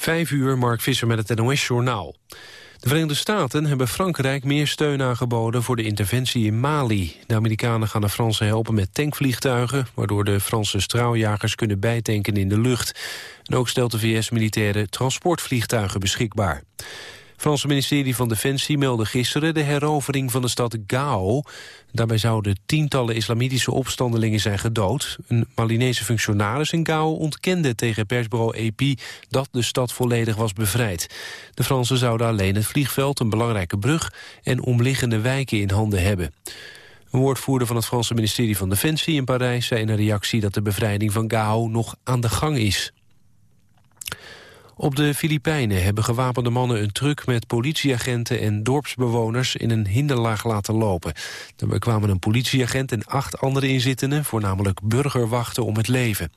Vijf uur, Mark Visser met het NOS-journaal. De Verenigde Staten hebben Frankrijk meer steun aangeboden voor de interventie in Mali. De Amerikanen gaan de Fransen helpen met tankvliegtuigen... waardoor de Franse straaljagers kunnen bijtanken in de lucht. En ook stelt de VS militaire transportvliegtuigen beschikbaar. Franse ministerie van Defensie meldde gisteren de herovering van de stad Gao. Daarbij zouden tientallen islamitische opstandelingen zijn gedood. Een Malinese functionaris in Gao ontkende tegen persbureau AP dat de stad volledig was bevrijd. De Fransen zouden alleen het vliegveld, een belangrijke brug en omliggende wijken in handen hebben. Een woordvoerder van het Franse ministerie van Defensie in Parijs zei in een reactie dat de bevrijding van Gao nog aan de gang is. Op de Filipijnen hebben gewapende mannen een truck met politieagenten en dorpsbewoners in een hinderlaag laten lopen. Daarbij kwamen een politieagent en acht andere inzittenden, voornamelijk burgerwachten, om het leven.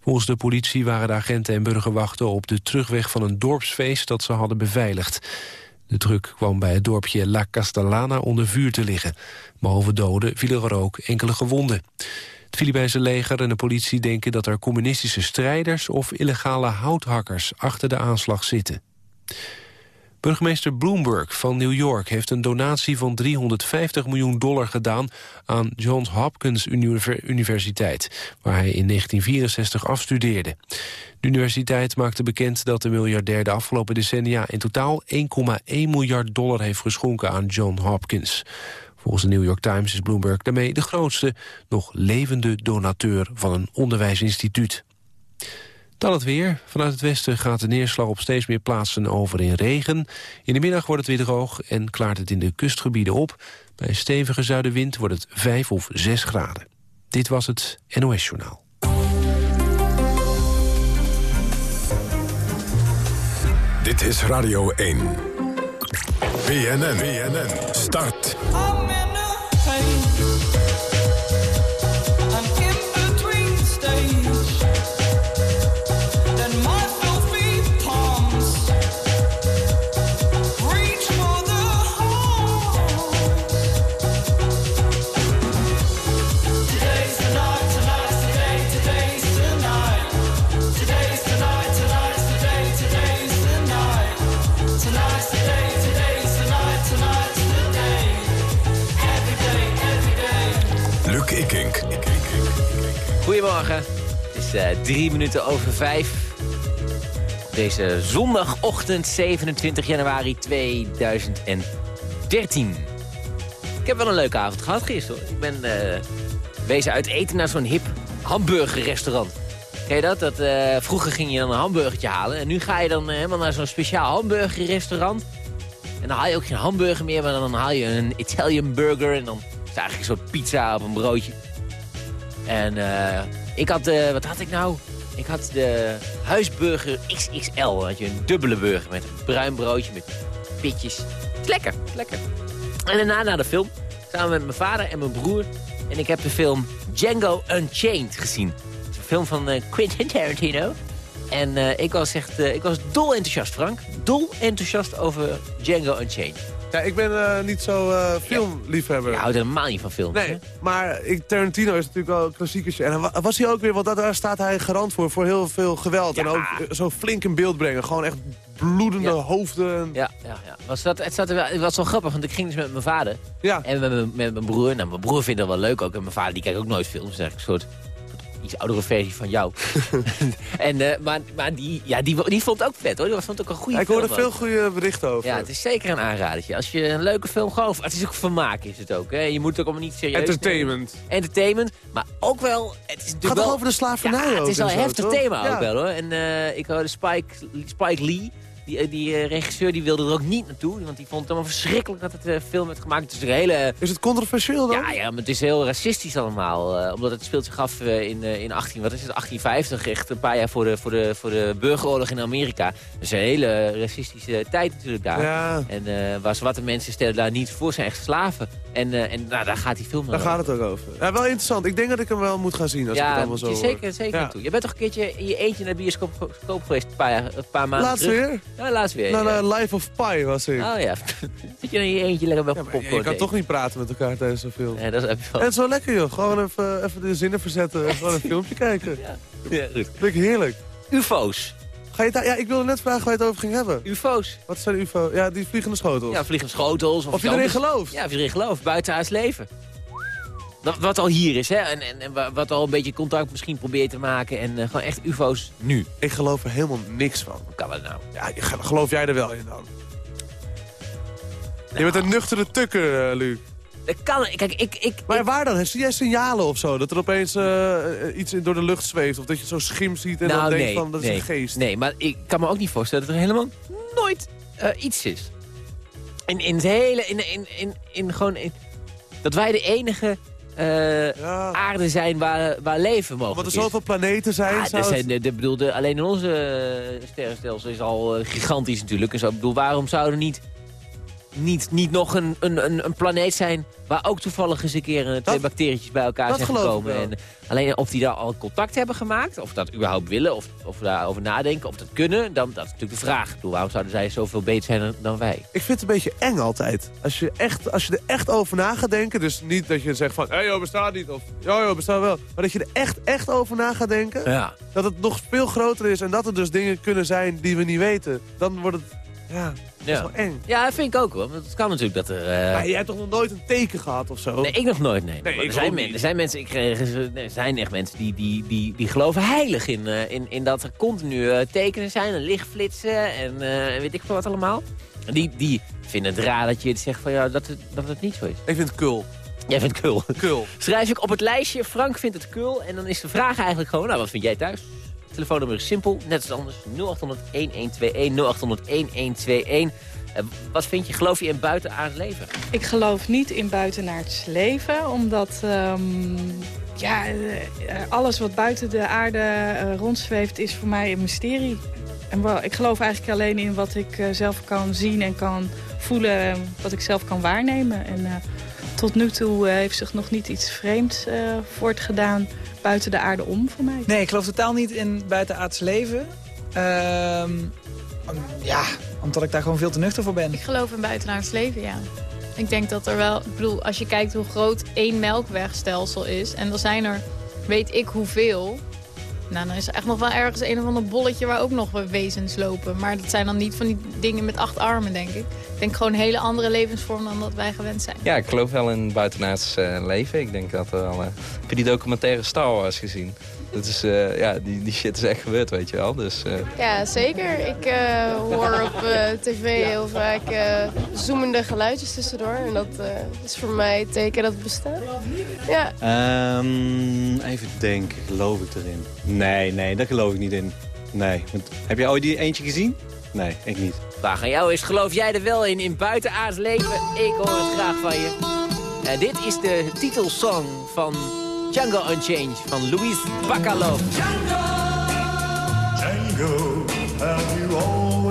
Volgens de politie waren de agenten en burgerwachten op de terugweg van een dorpsfeest dat ze hadden beveiligd. De truck kwam bij het dorpje La Castellana onder vuur te liggen. Behalve doden vielen er ook enkele gewonden. Het Filipijnse leger en de politie denken dat er communistische strijders of illegale houthakkers achter de aanslag zitten. Burgemeester Bloomberg van New York heeft een donatie van 350 miljoen dollar gedaan aan Johns Hopkins Universiteit, waar hij in 1964 afstudeerde. De universiteit maakte bekend dat de miljardair de afgelopen decennia in totaal 1,1 miljard dollar heeft geschonken aan John Hopkins. Volgens de New York Times is Bloomberg daarmee de grootste, nog levende donateur van een onderwijsinstituut. Dan het weer. Vanuit het westen gaat de neerslag op steeds meer plaatsen over in regen. In de middag wordt het weer droog en klaart het in de kustgebieden op. Bij een stevige zuidenwind wordt het 5 of 6 graden. Dit was het NOS Journaal. Dit is Radio 1. BNN, BNN, start. Uh, drie minuten over vijf. Deze zondagochtend 27 januari 2013. Ik heb wel een leuke avond gehad gisteren. Ik ben uh, wezen uit eten naar zo'n hip hamburgerrestaurant. Ken je dat? dat uh, vroeger ging je dan een hamburgertje halen. En nu ga je dan helemaal naar zo'n speciaal hamburgerrestaurant. En dan haal je ook geen hamburger meer, maar dan haal je een Italian burger. En dan is het eigenlijk soort pizza op een broodje. En uh, ik had, uh, wat had ik nou? Ik had de huisburger XXL. had je een dubbele burger met een bruin broodje met pitjes. lekker, lekker. En daarna naar de film, samen met mijn vader en mijn broer. En ik heb de film Django Unchained gezien. Een film van uh, Quentin Tarantino. En ik, was echt, ik was dol enthousiast, Frank. Dol enthousiast over Django Unchained. Ja, ik ben uh, niet zo uh, filmliefhebber. Je houdt helemaal niet van film. Nee, maar ik, Tarantino is natuurlijk wel een klassiekers. En was hij ook weer, want daar staat hij garant voor, voor heel veel geweld. Ja. En ook zo flink in beeld brengen. Gewoon echt bloedende ja. hoofden. Ja, ja, ja. Was dat, het, zat er wel, het was wel grappig, want ik ging dus met mijn vader. Ja. En met, mijn broer. Nou, mijn broer vindt dat wel leuk ook. En mijn vader die kijkt ook nooit films. Zeg ik, een soort iets oudere versie van jou. en, uh, maar maar die, ja, die, die vond ook vet hoor. Die vond ook een goede Ik hoorde veel goede berichten over. Ja, het is zeker een aanradertje. Als je een leuke film gewoon... Het is ook vermaak is het ook. Hè? Je moet het ook allemaal niet serieus Entertainment. Nemen. Entertainment. Maar ook wel... Het is gaat wel, over de slavernij ja, ook Het is wel een heftig thema ja. ook wel hoor. En uh, ik hoorde Spike, Spike Lee... Die, die uh, regisseur die wilde er ook niet naartoe. Want die vond het allemaal verschrikkelijk dat het uh, film werd gemaakt. Het is, een hele, is het controversieel dan? Ja, ja, maar het is heel racistisch allemaal. Omdat het speelt zich af in, in 18, wat is het, 1850. Echt een paar jaar voor de, voor de, voor de burgeroorlog in Amerika. Dat is een hele racistische tijd natuurlijk daar. Ja. En waar zwarte mensen stellen daar niet voor, zijn echt slaven. En, en nou, daar gaat die film Daar gaat het ook over. Ja, wel interessant. Ik denk dat ik hem wel moet gaan zien als ja, ik het allemaal zo zeker, zeker ja. toe. Je bent toch een keertje in je eentje naar de bioscoop geweest een paar, een paar maanden Laatst terug? weer? Ja, laatst weer. Life of Pi was ik. Oh ja. Zit je in je eentje lekker bij ja, popcorn Je kan toch niet praten met elkaar tijdens zo'n film. Nee, dat is even En het is wel lekker joh. Gewoon even, even de zinnen verzetten en gewoon een filmpje kijken. Ja, ja goed. Vind ik heerlijk. UFO's. Ga je ja, ik wilde net vragen waar je het over ging hebben. UFO's. Wat zijn UFO? Ja, die vliegende schotels. Ja, vliegende schotels. Of, of je erin gelooft. Ja, of je erin gelooft. Buitenaards leven. Wat, wat al hier is, hè. En, en, en, wat al een beetje contact misschien probeert te maken. En uh, gewoon echt UFO's nu. Ik geloof er helemaal niks van. Hoe kan dat nou? Ja, geloof jij er wel in dan? Je bent een nuchtere tukker, uh, Luc. Dat kan, kijk, ik, ik, maar waar dan? Zie jij signalen of zo? Dat er opeens uh, iets door de lucht zweeft? Of dat je zo schim ziet en nou, dan nee, denkt van, dat nee, is een geest? Nee, maar ik kan me ook niet voorstellen dat er helemaal nooit uh, iets is. In, in het hele, in, in, in, in gewoon, in, dat wij de enige uh, ja. aarde zijn waar, waar leven mogelijk Want er zoveel planeten zijn. Ja, er zijn de, de, bedoelde, alleen in onze sterrenstelsel is al gigantisch natuurlijk. En zo, bedoel, waarom zouden niet niet, niet nog een, een, een planeet zijn... waar ook toevallig eens een keer twee dat, bacterietjes bij elkaar zijn gekomen. En alleen of die daar al contact hebben gemaakt... of dat überhaupt willen, of, of daarover nadenken, of dat kunnen... Dan, dat is natuurlijk de vraag. Bedoel, waarom zouden zij zoveel beter zijn dan wij? Ik vind het een beetje eng altijd. Als je, echt, als je er echt over na gaat denken... dus niet dat je zegt van... hé hey, joh, bestaat niet, of ja joh, bestaat wel. Maar dat je er echt, echt over na gaat denken... Ja. dat het nog veel groter is... en dat er dus dingen kunnen zijn die we niet weten. Dan wordt het... Ja, dat is wel eng. Ja, dat vind ik ook wel. Want het kan natuurlijk dat er... Uh... Maar jij hebt toch nog nooit een teken gehad of zo? Nee, ik nog nooit, nee. nee er, zijn men, er zijn mensen, ik kreeg, er zijn echt mensen die, die, die, die geloven heilig in, uh, in, in dat er continu uh, tekenen zijn en lichtflitsen en weet ik veel wat allemaal. En die, die vinden het raar dat je zegt van ja, dat het, dat het niet zo is. Ik vind het kul. Jij vindt het kul. Kul. Schrijf ik op het lijstje, Frank vindt het kul. En dan is de vraag eigenlijk gewoon, nou wat vind jij thuis? Telefoonnummer is simpel, net als anders. 0800-1121, 0800-1121. Uh, wat vind je, geloof je in buitenaards leven? Ik geloof niet in buitenaards leven, omdat um, ja, alles wat buiten de aarde uh, rondzweeft is voor mij een mysterie. En ik geloof eigenlijk alleen in wat ik uh, zelf kan zien en kan voelen, wat ik zelf kan waarnemen. En tot nu toe heeft zich nog niet iets vreemds voortgedaan buiten de aarde om voor mij. Nee, ik geloof totaal niet in buitenaards leven. Uh, ja, omdat ik daar gewoon veel te nuchter voor ben. Ik geloof in buitenaards leven, ja. Ik denk dat er wel... Ik bedoel, als je kijkt hoe groot één melkwegstelsel is... en er zijn er weet ik hoeveel... Nou, dan is er echt nog wel ergens een of ander bolletje waar ook nog wezens lopen. Maar dat zijn dan niet van die dingen met acht armen, denk ik. Ik denk gewoon een hele andere levensvorm dan dat wij gewend zijn. Ja, ik geloof wel in buitenaards uh, leven. Ik denk dat er al... Uh, heb je die documentaire Star Wars gezien? Dat is, uh, ja, die, die shit is echt gebeurd, weet je wel. Dus, uh... Ja, zeker. Ik uh, hoor op tv heel vaak zoemende geluidjes tussendoor. En dat is voor mij het teken dat het bestaat. Ja. Um, even denken, geloof ik erin? Nee, nee, daar geloof ik niet in. Nee. Want, heb jij ooit die eentje gezien? Nee, ik niet. Vraag aan jou is, geloof jij er wel in, in buitenaards leven? Ik hoor het graag van je. dit is de titelsong van Django Unchained van Luis Bacalov. Django, Django, have you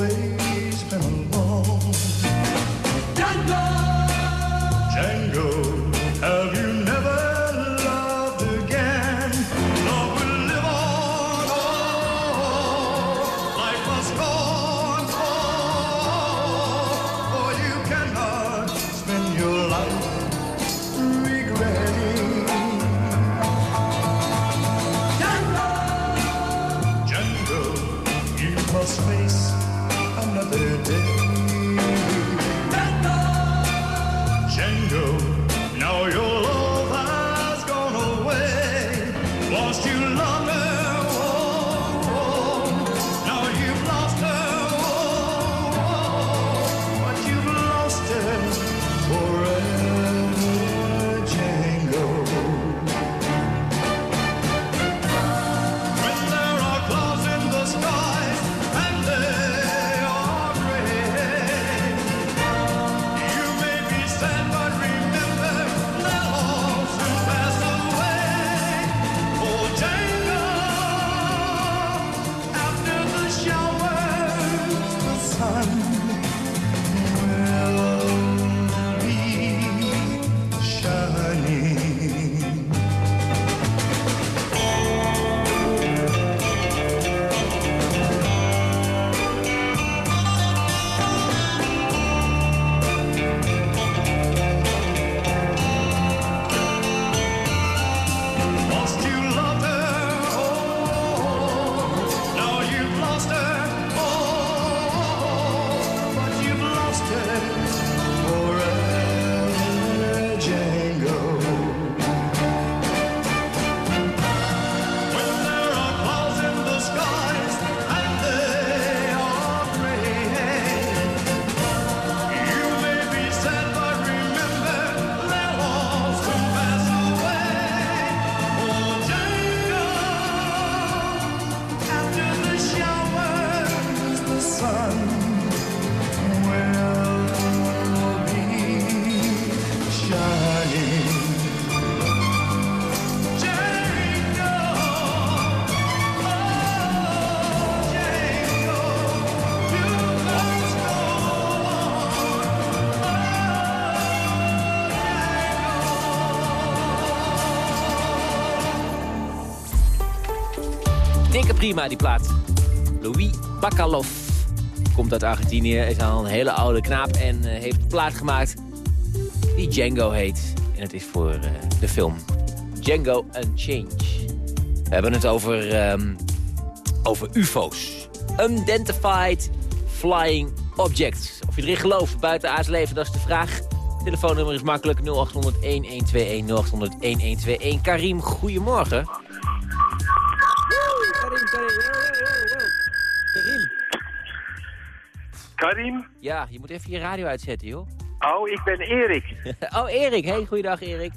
prima, die plaat. Louis Bakalov komt uit Argentinië, is al een hele oude knaap... en eh, heeft een plaat gemaakt die Django heet. En het is voor eh, de film Django Unchanged. We hebben het over, ehm, over ufo's. Unidentified Flying Objects. Of je erin gelooft buiten aards leven, dat is de vraag. Telefoonnummer is makkelijk 0800-1121, 0800-1121. Karim, goedemorgen. Karim? Ja, je moet even je radio uitzetten, joh. Oh, ik ben Erik. oh, Erik. Hey, goeiedag, Erik.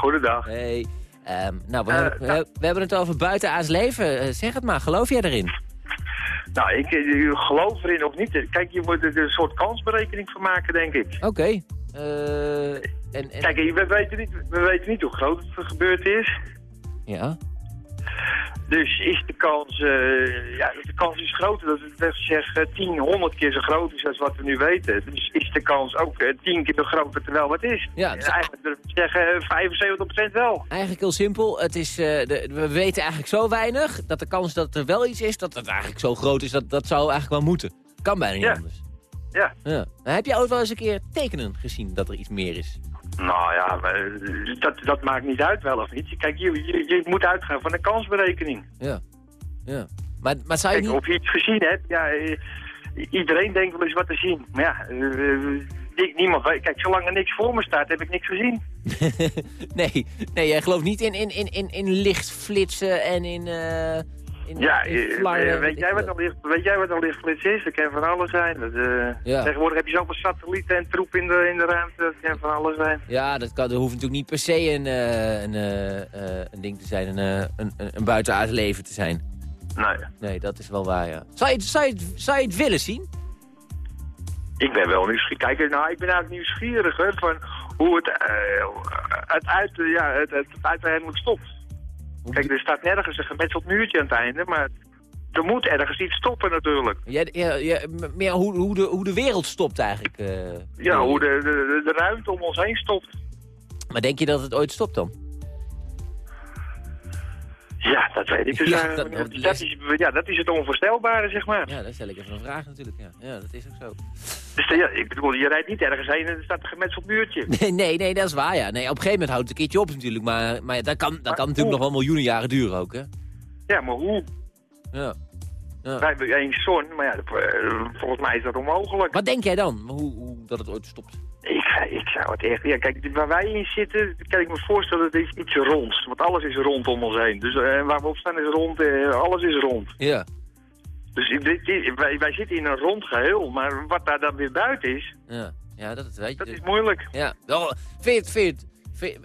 Goedendag. Hey. Ehm, nou, we, Eh, hebben, we, we hebben het over buitenaards leven. Eh, zeg het maar, geloof jij erin? Nou, ik eh, geloof erin of niet. Kijk, je moet er een soort kansberekening van maken, denk ik. Oké. En, en... Kijk, we weten, niet, we weten niet hoe groot het gebeurd is. Ja. Dus is de kans, eh, ja, de kans is groter dat het weg zeg, eh, 10, 100 keer zo groot is als wat we nu weten. Dus is de kans ook eh, 10 keer zo groot terwijl wat is. Ja, dus- Eigenlijk durf ik te zeggen eh, 75% wel. Eigenlijk heel simpel. Het is, eh, de, we weten eigenlijk zo weinig dat de kans dat er wel iets is, dat het eigenlijk zo groot is, dat, dat zou eigenlijk wel moeten. Kan bijna niet Ja. anders. Ja. ja. Heb je ooit wel eens een keer tekenen gezien dat er iets meer is? Nou ja, eh, dat, dat maakt niet uit wel of niet. Kijk, je, je, je moet uitgaan van een kansberekening. Ja. Ja. Maar, maar zou je Kijk, niet... of je iets gezien hebt, ja, eh, iedereen denkt wel eens wat te zien. Maar ja, eh, ik- niemand weet. Kijk, zolang er niks voor me staat, heb ik niks gezien. nee, nee, jij gelooft niet in, in, in, in, in lichtflitsen en in... in Ja, in eh, eh, weet, jij wat een licht, weet jij wat een lichtflits is? Dat kan van alles zijn. Dat, eh, Ja. Tegenwoordig heb je zoveel satellieten en troep in de, in de ruimte. Dat kan van alles zijn. Ja, dat, kan, dat hoeft natuurlijk niet per se een, eh, een, een ding te zijn, een, een, een, een buitenaards leven te zijn. Nee. Nee, dat is wel waar, ja. Zou je, het- zou je, het- zou je het willen zien? Ik ben wel nieuwsgierig. Kijk, nou, ik ben eigenlijk nieuwsgierig hè, van hoe het, eh, het, uit, ja, het, het uiteindelijk stopt. Kijk, er staat nergens een gemetseld muurtje aan het einde, maar er moet ergens iets stoppen natuurlijk. Ja, ja, ja, meer hoe, hoe, de, hoe de wereld stopt eigenlijk. eh. Ja, hoe de, de, de ruimte om ons heen stopt. Maar denk je dat het ooit stopt dan? Ja, dat weet ik dus Ja, dat, is, ja, dat is het onvoorstelbare, zeg maar. Ja, dat stel ik even een vraag natuurlijk. Ja, ja dat is ook zo. Dus ja, ik bedoel, je rijdt niet ergens heen en er staat een gemetseld muurtje. Nee, nee, nee, dat is waar, ja. Nee, op een gegeven moment houdt het een keertje op natuurlijk. Maar, maar ja, dat kan, dat kan natuurlijk nog wel miljoenen jaren duren ook, hè? Ja, maar hoe? Ja. ja. Wij hebben één zon, maar ja, eh, volgens mij is dat onmogelijk. Wat denk jij dan? Hoe, hoe dat het ooit stopt? Ik, ik zou het echt... Ja, kijk, waar wij in zitten, kan ik me voorstellen dat het iets ronds. Want alles is rondom ons heen. Dus eh, waar we op staan is rond, eh, alles is rond. Ja. Dus dit, wij, wij zitten in een rond geheel, maar wat daar dan weer buiten is, Ja, ja dat, weet je. dat is moeilijk. Ja, wel, vind vind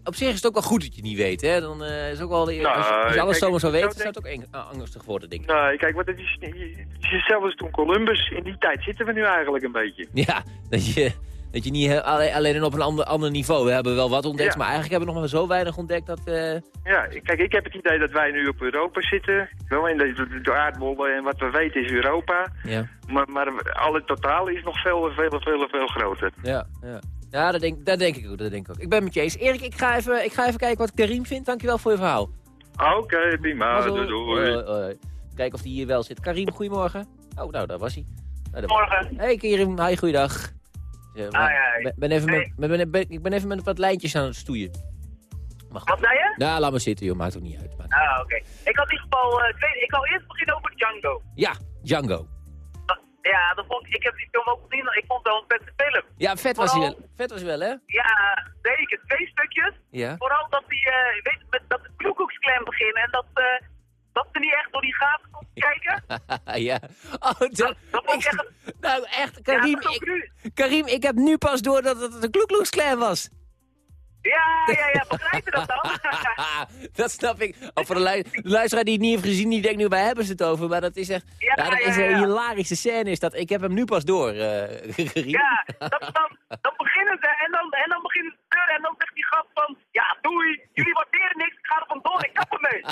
op zich is het ook wel goed dat je het niet weet, hè? Dan eh, is ook wel, als, je- Nou, als je alles zomaar zou weten, zou het ook eng- ah, angstig worden, denk ik. Nee, kijk, wat het is, het is als toen Columbus. In die tijd zitten we nu eigenlijk een beetje. Ja, dat je, dat je niet alleen, alleen op een ander, ander niveau. We hebben wel wat ontdekt, Ja. maar eigenlijk hebben we nog maar zo weinig ontdekt dat... eh, Ja, kijk, ik heb het idee dat wij nu op Europa zitten. Wel, in de, aardbol en wat we weten is Europa. ja, Maar, maar alle totaal is nog veel, veel, veel, veel groter. ja, ja. Ja, dat denk, dat denk ik ook, dat denk ik ook. Ik ben met je eens. Erik, ik ga even, ik ga even kijken wat Karim vindt. Dankjewel voor je verhaal. Oké, prima. Doei. Kijken of hij hier wel zit. Karim, goedemorgen. Oh, nou, daar was hij. Nou, daar- Morgen. Hey Karim, hi, goeiedag. Hi, hi. ben- even met, Hey. ben, ben- ben- ik ben even met wat lijntjes aan het stoeien. Mag Wat zei je? Nou, laat maar zitten, joh. Maakt ook niet uit. Ah, oké. Ik had in ieder geval, eh, twee, ik wil eerst beginnen over Django. Ja, Django. Ja, dat vond, ik ik heb die film ook gezien, ik vond het wel een vette film. Ja, vet was hij wel. Vet was hij wel, hè? Ja, zeker. Twee stukjes. Ja. Vooral dat die, eh, weet, met, dat de Klan beginnen en dat, eh, dat ze niet echt door die gaten kon kijken. ja. Oh, dat, Dat vond ik echt... Nou, echt, Karim, dat ik. Karim, ik heb nu pas door dat het een Klan was. Ja, ja, ja, begrijp je dat dan? dat snap ik. Oh, voor de, lu- de luisteraar die het niet heeft gezien, die denkt nu, waar hebben ze het over? Maar dat is echt... Ja, dat ja, is een ja. hilarische scène is dat. Ik heb hem nu pas door, Karim. Ja, dat, dan, dan beginnen ze en dan, en dan beginnen ze en dan zegt die gast van... Ja, doei, jullie waarderen niks, ik ga er vandoor, ik kap ermee.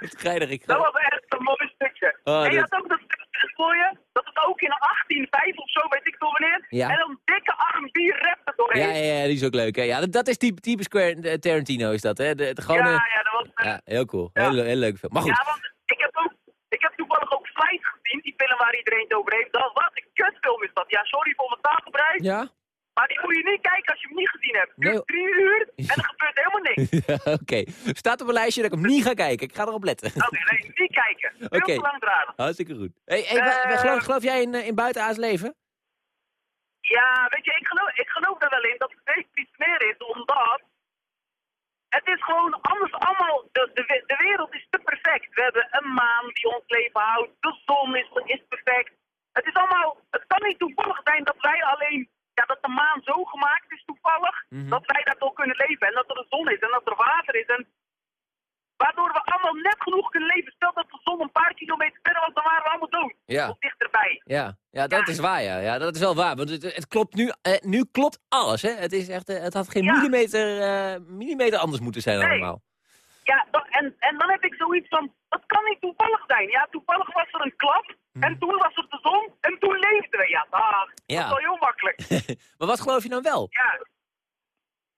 Wat geinig ik Dat was echt een mooi stukje. Oh, en je dat- had ook dat stukje voor je, dat het ook in 1805 of zo, weet ik veel wanneer. Ja. En dan dikke R&B rap er doorheen. Ja, ja, ja, die is ook leuk, hè? Ja, dat, dat is typ- typisch Quentin- eh, Tarantino, is dat, hè? De, de, ja, gewone... ja, dat was, ja, heel cool. Heel, heel leuk film. Maar goed, Ja, want ik heb, ook, ik heb toevallig ook Flight gezien, die film waar iedereen het over heeft. Dat was een kutfilm is dat. Ja, sorry voor mijn taalgebruik. ja? Maar die moet je niet kijken als je hem niet gezien hebt. Het duurt drie uur en er gebeurt helemaal niks. Ja, Oké, staat op een lijstje dat ik hem niet ga kijken. Ik ga erop letten. Oké, nee, niet kijken. Veel Oké. te langdradig. Hartstikke goed. Hey, hey, wa- Eh, geloof, geloof jij in, eh, in buitenaards leven? Ja, weet je, ik geloof, ik geloof er wel in dat het steeds iets meer is, omdat het is gewoon anders allemaal, de, de, de wereld is te perfect. We hebben een maan die ons leven houdt, de zon is, is perfect. Het is allemaal, het kan niet toevallig zijn dat wij alleen, ja, dat de maan zo gemaakt is toevallig, Mhm. dat wij daar toch kunnen leven en dat er een zon is en dat er water is en waardoor we allemaal net genoeg kunnen leven. Stel dat de zon een paar kilometer verder was, dan waren we allemaal dood. Ja. Of dichterbij. Ja, ja dat is waar, ja. ja. Dat is wel waar, want het, het klopt nu, eh, nu klopt alles, hè. Het, is echt, eh, het had geen millimeter, eh, millimeter anders moeten zijn Nee. allemaal. Ja, dat- en, en dan heb ik zoiets van, dat kan niet toevallig zijn. Ja, toevallig was er een klap, en toen was er de zon, en toen leefden we. Ja, dag. Ja. Dat is wel heel makkelijk. maar wat geloof je dan wel? Ja.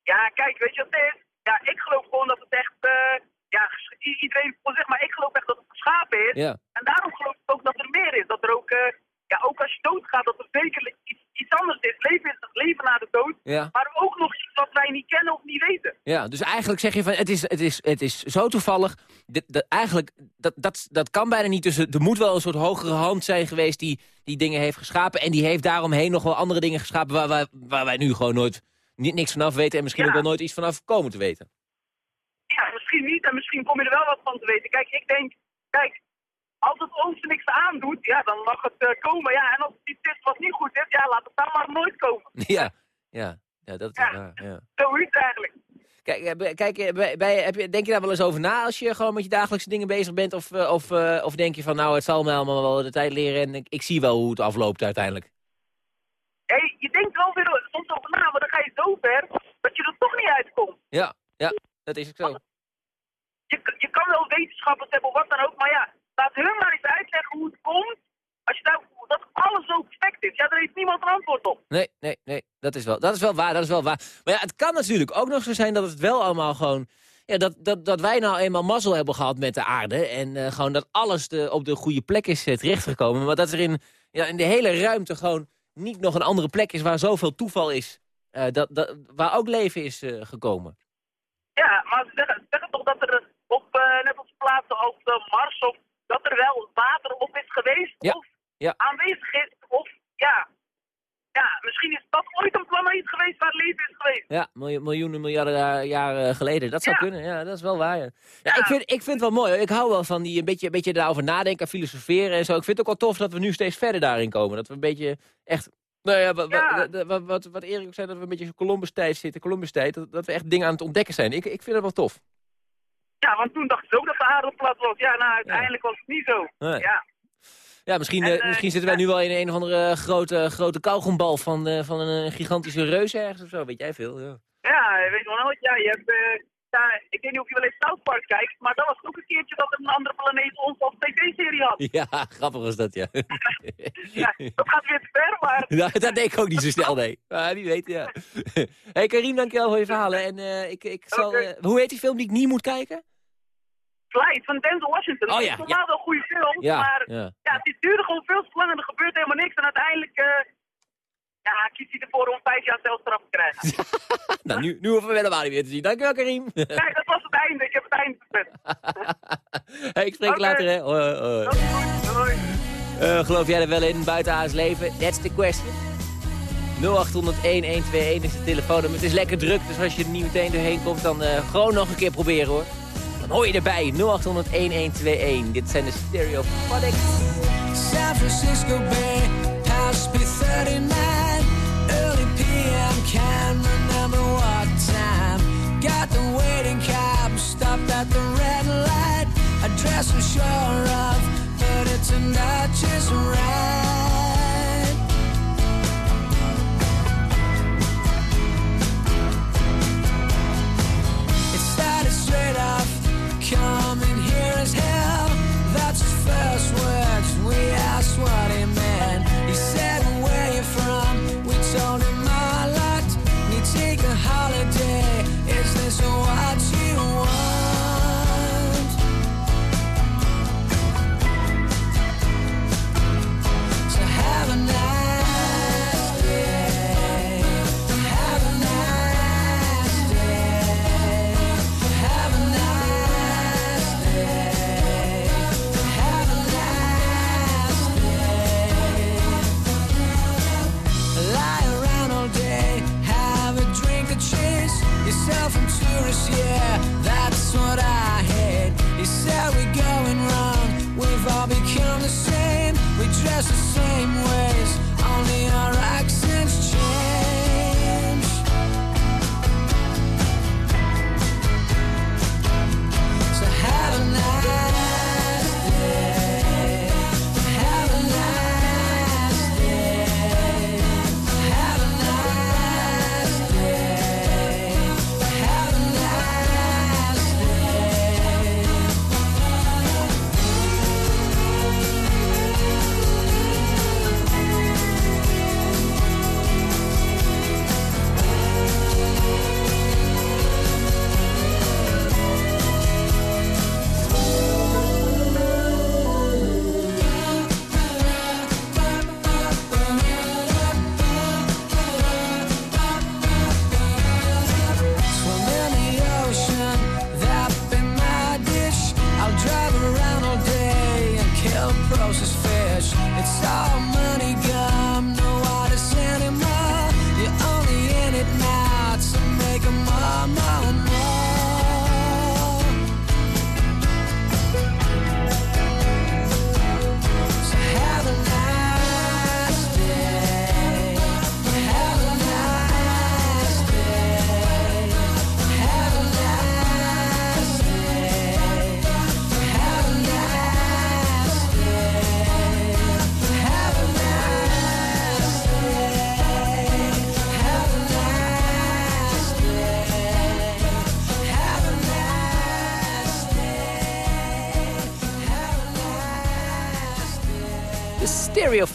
Ja, kijk, weet je wat het is? Ja, ik geloof gewoon dat het echt, eh, ja, iedereen zeg maar, ik geloof echt dat het geschapen is. Ja. En daarom geloof ik ook dat er meer is. Dat er ook, eh, ja, ook als je doodgaat, dat er zeker iets, iets anders is. Leven is het leven na de dood, Ja. maar ook nog iets wat wij niet kennen of niet weten. Ja, dus eigenlijk zeg je van, het is, het is, het is zo toevallig. Dit, dat, eigenlijk, dat, dat, dat kan bijna niet. Dus er moet wel een soort hogere hand zijn geweest die die dingen heeft geschapen. En die heeft daaromheen nog wel andere dingen geschapen waar, wij waar wij nu gewoon nooit niet, niks vanaf weten. En misschien Ja. ook wel nooit iets vanaf komen te weten. Ja, misschien niet en misschien kom je er wel wat van te weten. Kijk, ik denk, kijk, als het ons niks aandoet, ja, dan mag het eh, komen. Ja, en als iets is wat niet goed is, ja, laat het dan maar nooit komen. Ja, ja, ja dat is waar. Ja. Zoiets eigenlijk. Kijk, eh, kijk eh, bij, bij, heb je, denk je daar wel eens over na als je gewoon met je dagelijkse dingen bezig bent? Of, of, of denk je van, nou, het zal me allemaal wel de tijd leren en ik, ik zie wel hoe het afloopt uiteindelijk? Hey, je denkt wel weer soms over na, maar dan ga je zo ver dat je er toch niet uitkomt. Ja, ja, dat is ook zo. Je, je kan wel wetenschappers hebben of wat dan ook, maar ja, laat hun maar eens uitleggen hoe het komt. Als je daar, dat alles zo perfect is, ja, daar heeft niemand een antwoord op. Nee, nee, nee, dat is, wel, dat is wel waar, dat is wel waar. Maar ja, het kan natuurlijk ook nog zo zijn dat het wel allemaal gewoon... Ja, dat, dat, dat wij nou eenmaal mazzel hebben gehad met de aarde... en eh, gewoon dat alles de, op de goede plek is eh, terechtgekomen... maar dat er in, ja, in de hele ruimte gewoon niet nog een andere plek is... waar zoveel toeval is, eh, dat, dat, waar ook leven is gekomen. Ja, maar ze zeggen, ze zeggen toch dat er op, net als plaatsen eh, Mars, of, dat er wel water op is geweest, Ja, of ja. aanwezig is, of ja, ja, misschien is dat ooit een planeet geweest waar leven is geweest. Ja, miljo- miljoenen, miljarden jaar- jaren geleden. Dat zou Ja. kunnen, ja, dat is wel waar. Ja. Ik, vind, ik vind het wel mooi. Ik hou wel van die een beetje, een beetje daarover nadenken, filosoferen en zo. Ik vind het ook wel tof dat we nu steeds verder daarin komen. Dat we een beetje echt... Nou ja, wat, Ja. wat, wat, wat, wat Erik ook zei, dat we een beetje Columbus-tijd zitten. Columbus-tijd, dat, dat we echt dingen aan het ontdekken zijn. Ik, ik vind het wel tof. Ja, want toen dacht ik ook dat de aarde plat was. Ja, nou, uiteindelijk was het niet zo. Nee. Ja. Ja, misschien, En, eh, eh, misschien zitten wij nu wel in een of andere grote, grote kauwgombal van, eh, van een gigantische reus ergens of zo. Weet jij veel, ja. Ja, je weet wel nooit. Ja, je hebt, eh, ja, ik weet niet of je wel eens South Park kijkt, maar dat was ook een keertje dat een andere planeet ons als tv-serie had. Ja, grappig was dat, ja. Ja, dat gaat weer te ver, maar Nou, dat deed ik ook niet zo snel, nee. Maar wie weet, ja. hey Karim, dankjewel voor je verhalen. En eh, ik, ik zal, eh, hoe heet die film die ik niet moet kijken? Flight van Denzel Washington. Oh dat ja, is normaal wel een goede film, Ja, maar ja. ja, het duurde gewoon veel te lang en er gebeurt helemaal niks. En uiteindelijk eh ja, kiest hij ervoor om vijf jaar celstraf te krijgen. Nou, nu, nu hoeven we niet meer te zien. Dankjewel, Karim. Kijk, dat was het einde. Ik heb het einde gezet. hey, ik spreek later, hè. Hoi, hoi. Hoi. Eh, geloof jij er wel in, buiten haar leven? That's the question. 0800-1121 is de telefoonnummer. Het is lekker druk, dus als je er niet meteen doorheen komt... dan eh, gewoon nog een keer proberen, hoor. Hoor je erbij. 0800-1121. Dit zijn de Stereo Phonics. San Francisco Bay, be 39. Early PM, can't remember what time. Got the waiting cab, stopped at the red light. Address was sure of, but it turned out just right.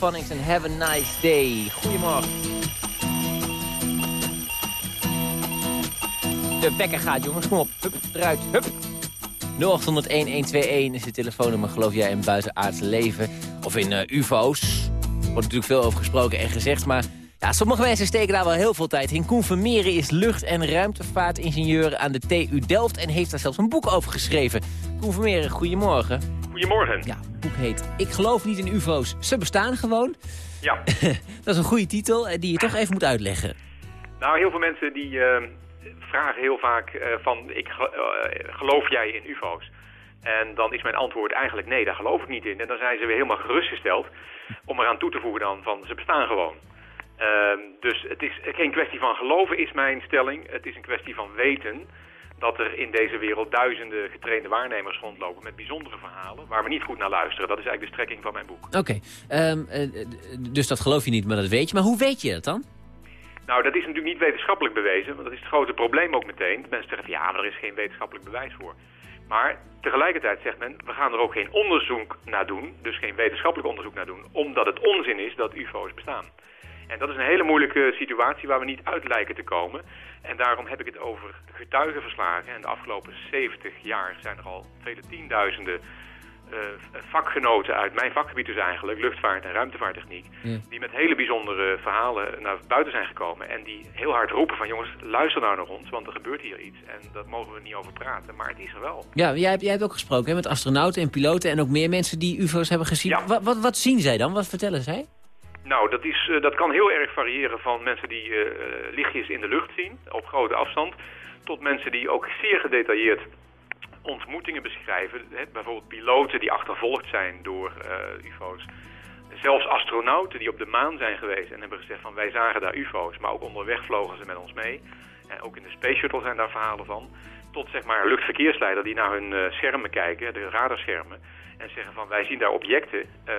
En Have a Nice Day. Goedemorgen. De wekker gaat, jongens. Kom op. Hup, eruit. Hup. 0800-1121 is het telefoonnummer. Geloof jij in buitenaardse leven? Of in eh, ufo's? Wordt natuurlijk veel over gesproken en gezegd, maar... Ja, sommige mensen steken daar wel heel veel tijd in. Koen Vermeeren is lucht- en ruimtevaartingenieur aan de TU Delft... en heeft daar zelfs een boek over geschreven. Koen Vermeeren, goedemorgen. Goedemorgen. Ja, het boek heet Ik geloof niet in ufo's, ze bestaan gewoon. Ja. Dat is een goede titel eh, die je toch even moet uitleggen. Nou, heel veel mensen die eh, vragen heel vaak eh, van, ik, ge- geloof jij in ufo's? En dan is mijn antwoord eigenlijk nee, daar geloof ik niet in. En dan zijn ze weer helemaal gerustgesteld om eraan toe te voegen dan van, ze bestaan gewoon. Ehm, dus het is geen kwestie van geloven is mijn stelling. Het is een kwestie van weten dat er in deze wereld duizenden getrainde waarnemers rondlopen met bijzondere verhalen waar we niet goed naar luisteren. Dat is eigenlijk de strekking van mijn boek. Oké, ehm, eh, dus dat geloof je niet, maar dat weet je. Maar hoe weet je dat dan? Nou, dat is natuurlijk niet wetenschappelijk bewezen, want dat is het grote probleem ook meteen. Mensen zeggen, ja, maar er is geen wetenschappelijk bewijs voor. Maar tegelijkertijd zegt men, we gaan er ook geen onderzoek naar doen, dus geen wetenschappelijk onderzoek naar doen, omdat het onzin is dat ufo's bestaan. En dat is een hele moeilijke situatie waar we niet uit lijken te komen. En daarom heb ik het over getuigenverslagen. En de afgelopen 70 jaar zijn er al vele tienduizenden eh, vakgenoten uit mijn vakgebied dus eigenlijk, luchtvaart en ruimtevaarttechniek, die met hele bijzondere verhalen naar buiten zijn gekomen. En die heel hard roepen van jongens, luister nou naar ons, want er gebeurt hier iets. En dat mogen we niet over praten, maar het is er wel. Ja, jij, hebt- jij hebt ook gesproken hè, met astronauten en piloten en ook meer mensen die ufo's hebben gezien. Wat, wat, wat zien zij dan? Wat vertellen zij? Nou, dat, is, eh, dat kan heel erg variëren van mensen die eh, eh, lichtjes in de lucht zien, op grote afstand, tot mensen die ook zeer gedetailleerd ontmoetingen beschrijven. Hè, bijvoorbeeld piloten die achtervolgd zijn door ufo's. Zelfs astronauten die op de maan zijn geweest en hebben gezegd van wij zagen daar ufo's. Maar ook onderweg vlogen ze met ons mee. Ook in de Space Shuttle zijn daar verhalen van. Tot zeg maar luchtverkeersleider die naar hun schermen kijken, de radarschermen. En zeggen van wij zien daar objecten eh,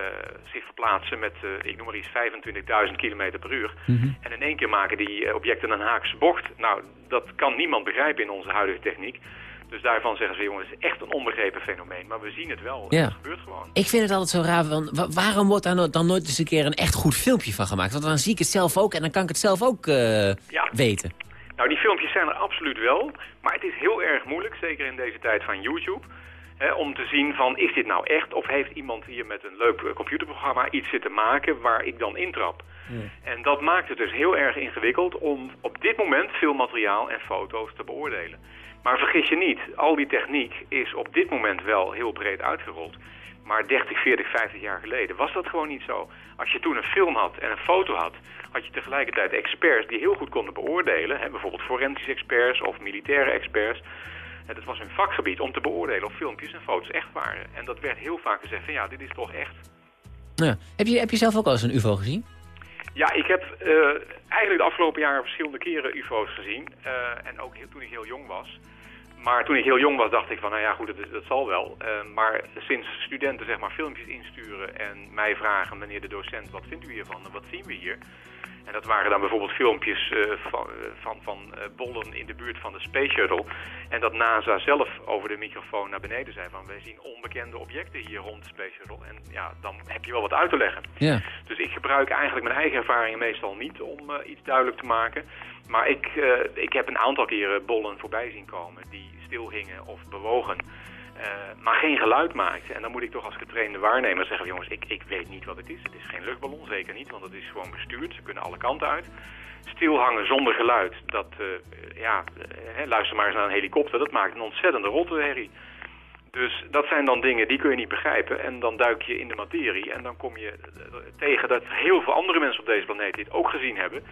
zich verplaatsen met, eh, ik noem maar iets, 25.000 km per uur. En in één keer maken die eh, objecten een haakse bocht. Nou, dat kan niemand begrijpen in onze huidige techniek. Dus daarvan zeggen ze, jongens, het is echt een onbegrepen fenomeen. Maar we zien het wel. Ja. Het gebeurt gewoon. Ik vind het altijd zo raar, waarom wordt daar dan nooit eens een keer een echt goed filmpje van gemaakt? Want dan zie ik het zelf ook en dan kan ik het zelf ook eh, Ja. weten. Nou, die filmpjes zijn er absoluut wel. Maar het is heel erg moeilijk, zeker in deze tijd van YouTube... Om te zien van, is dit nou echt? Of heeft iemand hier met een leuk eh, computerprogramma iets zitten maken waar ik dan intrap? En dat maakt het dus heel erg ingewikkeld om op dit moment filmmateriaal en foto's te beoordelen. Maar vergis je niet, al die techniek is op dit moment wel heel breed uitgerold. Maar 30, 40, 50 jaar geleden was dat gewoon niet zo. Als je toen een film had en een foto had, had je tegelijkertijd experts die heel goed konden beoordelen. Hè, bijvoorbeeld forensische experts of militaire experts. Dat was hun vakgebied om te beoordelen of filmpjes en foto's echt waren. En dat werd heel vaak gezegd van ja, dit is toch echt. Ja. Heb, je, heb je zelf ook al eens een ufo gezien? Ja, ik heb eh, eigenlijk de afgelopen jaren verschillende keren ufo's gezien. Eh, en ook heel- toen ik heel jong was. Maar toen ik heel jong was dacht ik van, nou ja goed, dat, dat zal wel. Eh, maar sinds studenten zeg maar filmpjes insturen en mij vragen, meneer de docent, wat vindt u hiervan en wat zien we hier? En dat waren dan bijvoorbeeld filmpjes eh, van, eh, van, van eh, bollen in de buurt van de Space Shuttle. En dat NASA zelf over de microfoon naar beneden zei van, wij zien onbekende objecten hier rond de Space Shuttle. En ja, dan heb je wel wat uit te leggen. Ja. Dus ik gebruik eigenlijk mijn eigen ervaringen meestal niet om iets duidelijk te maken. Maar ik, ik heb een aantal keren bollen voorbij zien komen die stil hingen of bewogen. Eh, maar geen geluid maakten. En dan moet ik toch als getrainde waarnemer zeggen... jongens, ik, ik weet niet wat het is. Het is geen luchtballon, zeker niet, want het is gewoon bestuurd. Ze kunnen alle kanten uit. Stilhangen zonder geluid, dat... eh, ja, eh, luister maar eens naar een helikopter. Dat maakt een ontzettende rotte herrie. Dus dat zijn dan dingen die kun je niet begrijpen. En dan duik je in de materie. En dan kom je tegen dat heel veel andere mensen op deze planeet dit ook gezien hebben.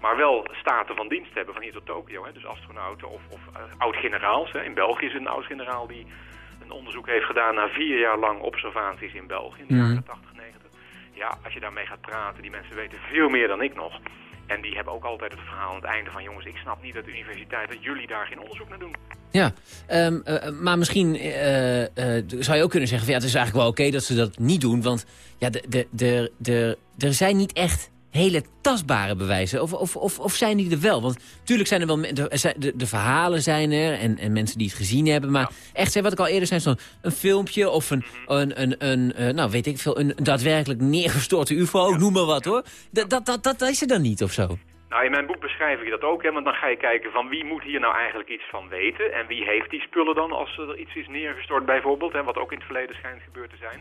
Maar wel staten van dienst hebben van hier tot Tokio. Hè? Dus astronauten of, of oud-generaals. In België is een oud-generaal die een onderzoek heeft gedaan na vier jaar lang observaties in België. In de Mhm. jaren 80, 90. Ja, als je daarmee gaat praten, die mensen weten veel meer dan ik nog. En die hebben ook altijd het verhaal aan het einde van... jongens, ik snap niet dat de universiteit, dat jullie daar geen onderzoek naar doen. Ja, ehm, eh, maar misschien eh, eh, zou je ook kunnen zeggen... Van, ja, het is eigenlijk wel oké dat ze dat niet doen. Want ja, de, de, de, de, er zijn niet echt hele tastbare bewijzen. Of, of, of, of zijn die er wel? Want natuurlijk zijn er wel... me- De, de, de verhalen zijn er en, en mensen die het gezien hebben. Maar echt, zijn, wat ik al eerder zei, zo'n een filmpje of een, een, een, een eh, nou weet ik veel... een daadwerkelijk neergestorte ufo, noem maar wat hoor. Dat, dat, dat, dat is er dan niet of zo. Nou, in mijn boek beschrijf ik dat ook, hè, want dan ga je kijken van wie moet hier nou eigenlijk iets van weten. En wie heeft die spullen dan als er iets is neergestort bijvoorbeeld, hè, wat ook in het verleden schijnt gebeurd te zijn.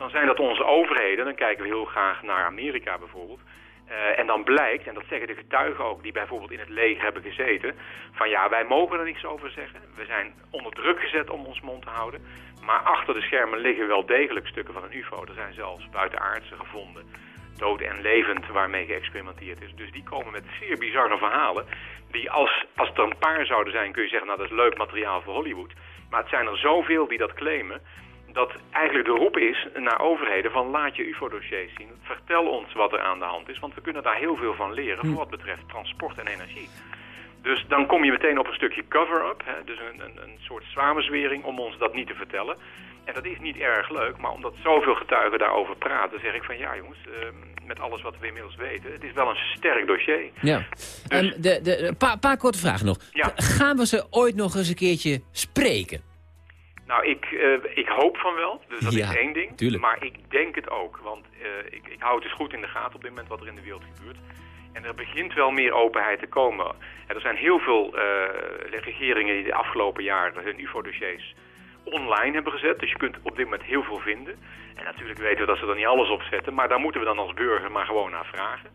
Dan zijn dat onze overheden, dan kijken we heel graag naar Amerika bijvoorbeeld. Eh, en dan blijkt, en dat zeggen de getuigen ook, die bijvoorbeeld in het leger hebben gezeten, van ja, wij mogen er niks over zeggen. We zijn onder druk gezet om ons mond te houden. Maar achter de schermen liggen wel degelijk stukken van een ufo. Er zijn zelfs buitenaardse gevonden, dood en levend, waarmee geëxperimenteerd is. Dus die komen met zeer bizarre verhalen, die als, als er een paar zouden zijn, kun je zeggen, nou dat is leuk materiaal voor Hollywood. Maar het zijn er zoveel die dat claimen, dat eigenlijk de roep is naar overheden van laat je ufo-dossiers zien. Vertel ons wat er aan de hand is, want we kunnen daar heel veel van leren voor wat betreft transport en energie. Dus dan kom je meteen op een stukje cover-up, dus een, een, een soort samenzwering om ons dat niet te vertellen. En dat is niet erg leuk, maar omdat zoveel getuigen daarover praten, zeg ik van ja jongens, ehm, met alles wat we inmiddels weten, het is wel een sterk dossier. Ja. Ehm, de, de, een paar, paar korte vragen nog. Ja. Gaan we ze ooit nog eens een keertje spreken? Nou, ik, eh, ik hoop van wel. Dus dat Ja, is één ding. tuurlijk. Maar ik denk het ook. Want eh, ik, ik hou het dus goed in de gaten op dit moment wat er in de wereld gebeurt. En er begint wel meer openheid te komen. En er zijn heel veel eh, regeringen die de afgelopen jaren hun UFO-dossiers online hebben gezet. Dus je kunt op dit moment heel veel vinden. En natuurlijk weten we dat ze er niet alles op zetten. Maar daar moeten we dan als burger maar gewoon naar vragen.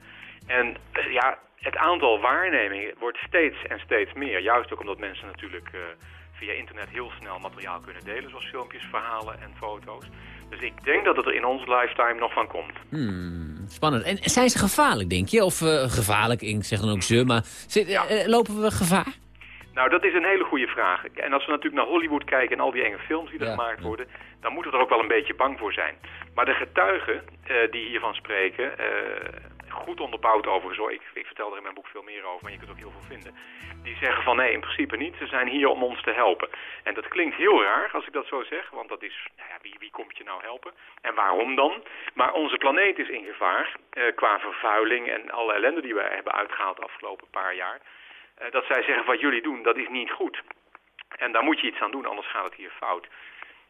En ja, het aantal waarnemingen wordt steeds en steeds meer. Juist ook omdat mensen natuurlijk via internet heel snel materiaal kunnen delen. Zoals filmpjes, verhalen en foto's. Dus ik denk dat het er in ons lifetime nog van komt. Hmm, spannend. En zijn ze gevaarlijk, denk je? Of eh, gevaarlijk, ik zeg dan ook ze, maar zit- eh, eh, lopen we gevaar? Nou, dat is een hele goede vraag. En als we natuurlijk naar Hollywood kijken en al die enge films die er Ja, gemaakt worden, dan moeten we er ook wel een beetje bang voor zijn. Maar de getuigen die hiervan spreken, goed onderbouwd overigens, hoor. Ik, ik vertel er in mijn boek veel meer over, maar je kunt ook heel veel vinden. Die zeggen van nee, in principe niet. Ze zijn hier om ons te helpen. En dat klinkt heel raar als ik dat zo zeg, want dat is, nou ja, wie, wie komt je nou helpen? En waarom dan? Maar onze planeet is in gevaar eh, qua vervuiling en alle ellende die wij hebben uitgehaald de afgelopen paar jaar. Eh, dat zij zeggen wat jullie doen, dat is niet goed. En daar moet je iets aan doen, anders gaat het hier fout.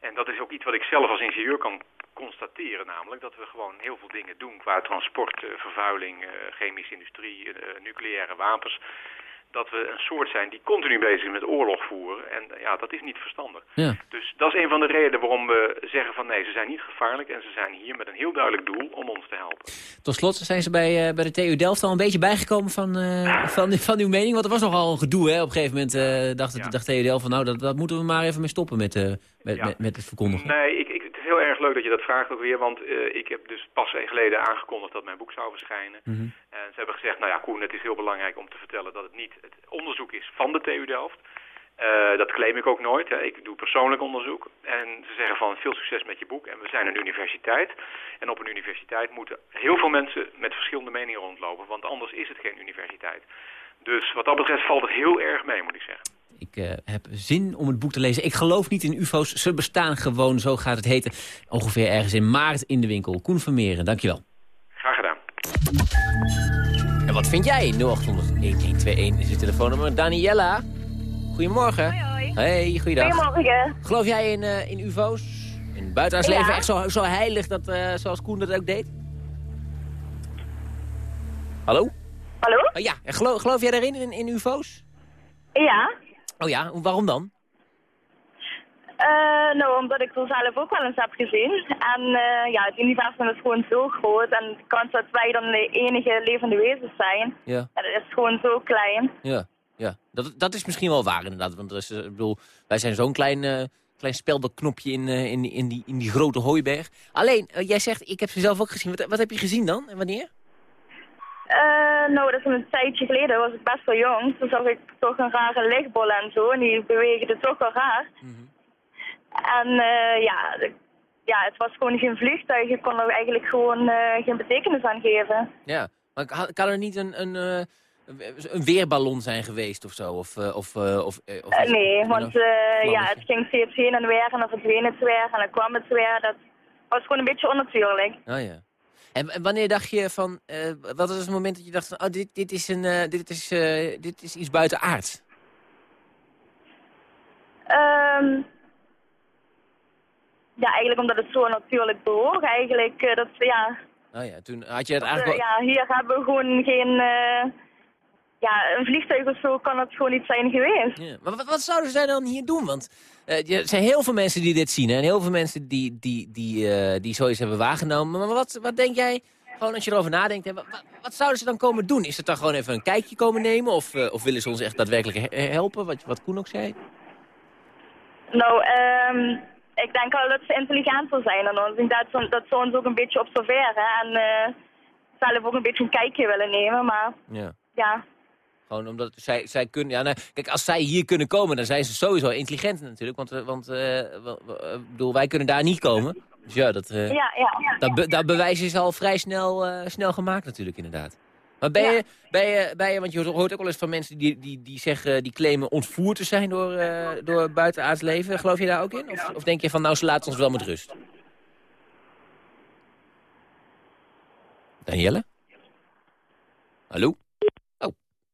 En dat is ook iets wat ik zelf als ingenieur kan constateren, namelijk dat we gewoon heel veel dingen doen qua transport, eh, vervuiling, eh, chemische industrie, eh, nucleaire wapens. Dat we een soort zijn die continu bezig is met oorlog voeren. En ja, dat is niet verstandig. Ja. Dus dat is een van de redenen waarom we zeggen van nee, ze zijn niet gevaarlijk en ze zijn hier met een heel duidelijk doel om ons te helpen. Tot slot zijn ze bij, eh, bij de TU Delft al een beetje bijgekomen van, eh, van, van uw mening. Want er was nogal een gedoe, hè? Op een gegeven moment eh, dacht, het dacht TU Delft van... nou, dat, dat moeten we maar even mee stoppen met, met, met, met het verkondigen. Nee, ik, ik, is heel erg leuk dat je dat vraagt ook weer, want eh, ik heb dus pas een geleden aangekondigd dat mijn boek zou verschijnen. Mhm. En ze hebben gezegd, nou ja Koen, het is heel belangrijk om te vertellen dat het niet het onderzoek is van de TU Delft. Eh, dat claim ik ook nooit. Hè. Ik doe persoonlijk onderzoek. En ze zeggen van veel succes met je boek. En we zijn een universiteit. En op een universiteit moeten heel veel mensen met verschillende meningen rondlopen. Want anders is het geen universiteit. Dus wat dat betreft valt het heel erg mee, moet ik zeggen. Ik eh, heb zin om het boek te lezen. Ik geloof niet in ufo's. Ze bestaan gewoon, zo gaat het heten. Ongeveer ergens in maart in de winkel. Koen Vermeeren, dankjewel. Graag gedaan. En wat vind jij? 0800-1121 is het telefoonnummer. Daniella, goedemorgen. Hoi, hoi. Hey, goeiedag. Goedemorgen. Geloof jij in, eh, in ufo's? In het buitenlands Ja. leven echt zo, zo heilig dat, eh, zoals Koen dat ook deed? Hallo? Hallo? Oh, ja, en geloof, geloof jij daarin, in, in ufo's? Ja. Oh ja, waarom dan? Eh, nou, omdat ik er zelf ook wel eens heb gezien. En eh, ja, het universum is gewoon zo groot. En de kans dat wij dan de enige levende wezens zijn, Ja. dat is gewoon zo klein. Ja, ja. Dat, dat is misschien wel waar inderdaad. Want is, eh, ik bedoel, wij zijn zo'n klein, eh klein in, in, in, die, in die grote hooiberg. Alleen, jij zegt, ik heb ze zelf ook gezien. Wat, wat heb je gezien dan en wanneer? Eh, nou, dat is een tijdje geleden, was ik best wel jong. Toen zag ik toch een rare lichtbol en zo. En die beweegde toch wel raar. En eh, ja, ja, het was gewoon geen vliegtuig. Je kon er eigenlijk gewoon eh, geen betekenis aan geven. Ja, maar kan, er niet een, een, een weerballon zijn geweest of zo? Of, of, of, of nee, want ja, het ging steeds heen en weer en dan verdween het weer en dan kwam het weer. Dat was gewoon een beetje onnatuurlijk. Oh ja. En, en wanneer dacht je van, eh, wat was het moment dat je dacht van, oh, dit, dit, is, een, eh, dit, is, eh, dit is iets buiten aard? Ehm ja, eigenlijk omdat het zo natuurlijk bewoog. Eigenlijk, dat, ja, Oh ja, toen had je het eigenlijk ja, hier hebben we gewoon geen... ja, een vliegtuig of zo kan het gewoon niet zijn geweest. Ja. Maar wat, wat zouden zij dan hier doen? Want eh, er zijn heel veel mensen die dit zien. Hè? En heel veel mensen die, die, die, eh, die zoiets hebben waargenomen. Maar wat, wat denk jij, gewoon als je erover nadenkt... Hè, wat, wat- zouden ze dan komen doen? Is het dan gewoon even een kijkje komen nemen? Of, eh, of willen ze ons echt daadwerkelijk he- helpen? Wat, wat Koen ook zei? Nou, ehm ik denk wel dat ze intelligenter zijn dan ons. Ik denk dat dat ze ons ook een beetje observeren en eh, zelf ook een beetje een kijkje willen nemen. Maar Ja. ja, Gewoon omdat zij, zij kunnen... Ja, nou, kijk, als zij hier kunnen komen, dan zijn ze sowieso intelligenter natuurlijk. Want, eh, want ik bedoel, wij kunnen daar niet komen. Dus ja, dat, ja, ja. dat, be- dat bewijs is al vrij snel, snel gemaakt natuurlijk inderdaad. Maar ben je, ben, je, ben je, want je hoort ook wel eens van mensen die, die, die zeggen, die claimen ontvoerd te zijn door, door buitenaards leven. Geloof je daar ook in? Of, of denk je van, nou, ze laten ons wel met rust? Danielle? Hallo?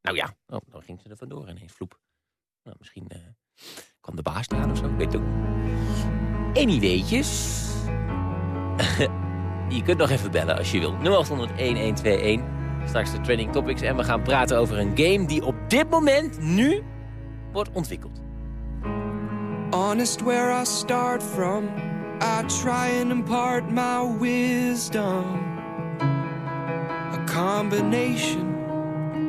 Nou ja. Oh, dan ging ze er vandoor ineens, vloep. Nou, misschien eh, kwam de baas eraan of zo, ik weet het ook. Anyweetjes. je kunt nog even bellen als je wilt. 0800-1121. Straks de trending topics. En we gaan praten over een game die op dit moment, nu, wordt ontwikkeld. Honest where I start from. I try and impart my wisdom. A combination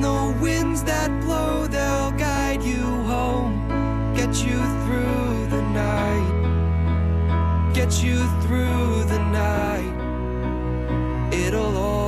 The winds that blow, they'll guide you home, get you through the night. Get you through the night. It'll all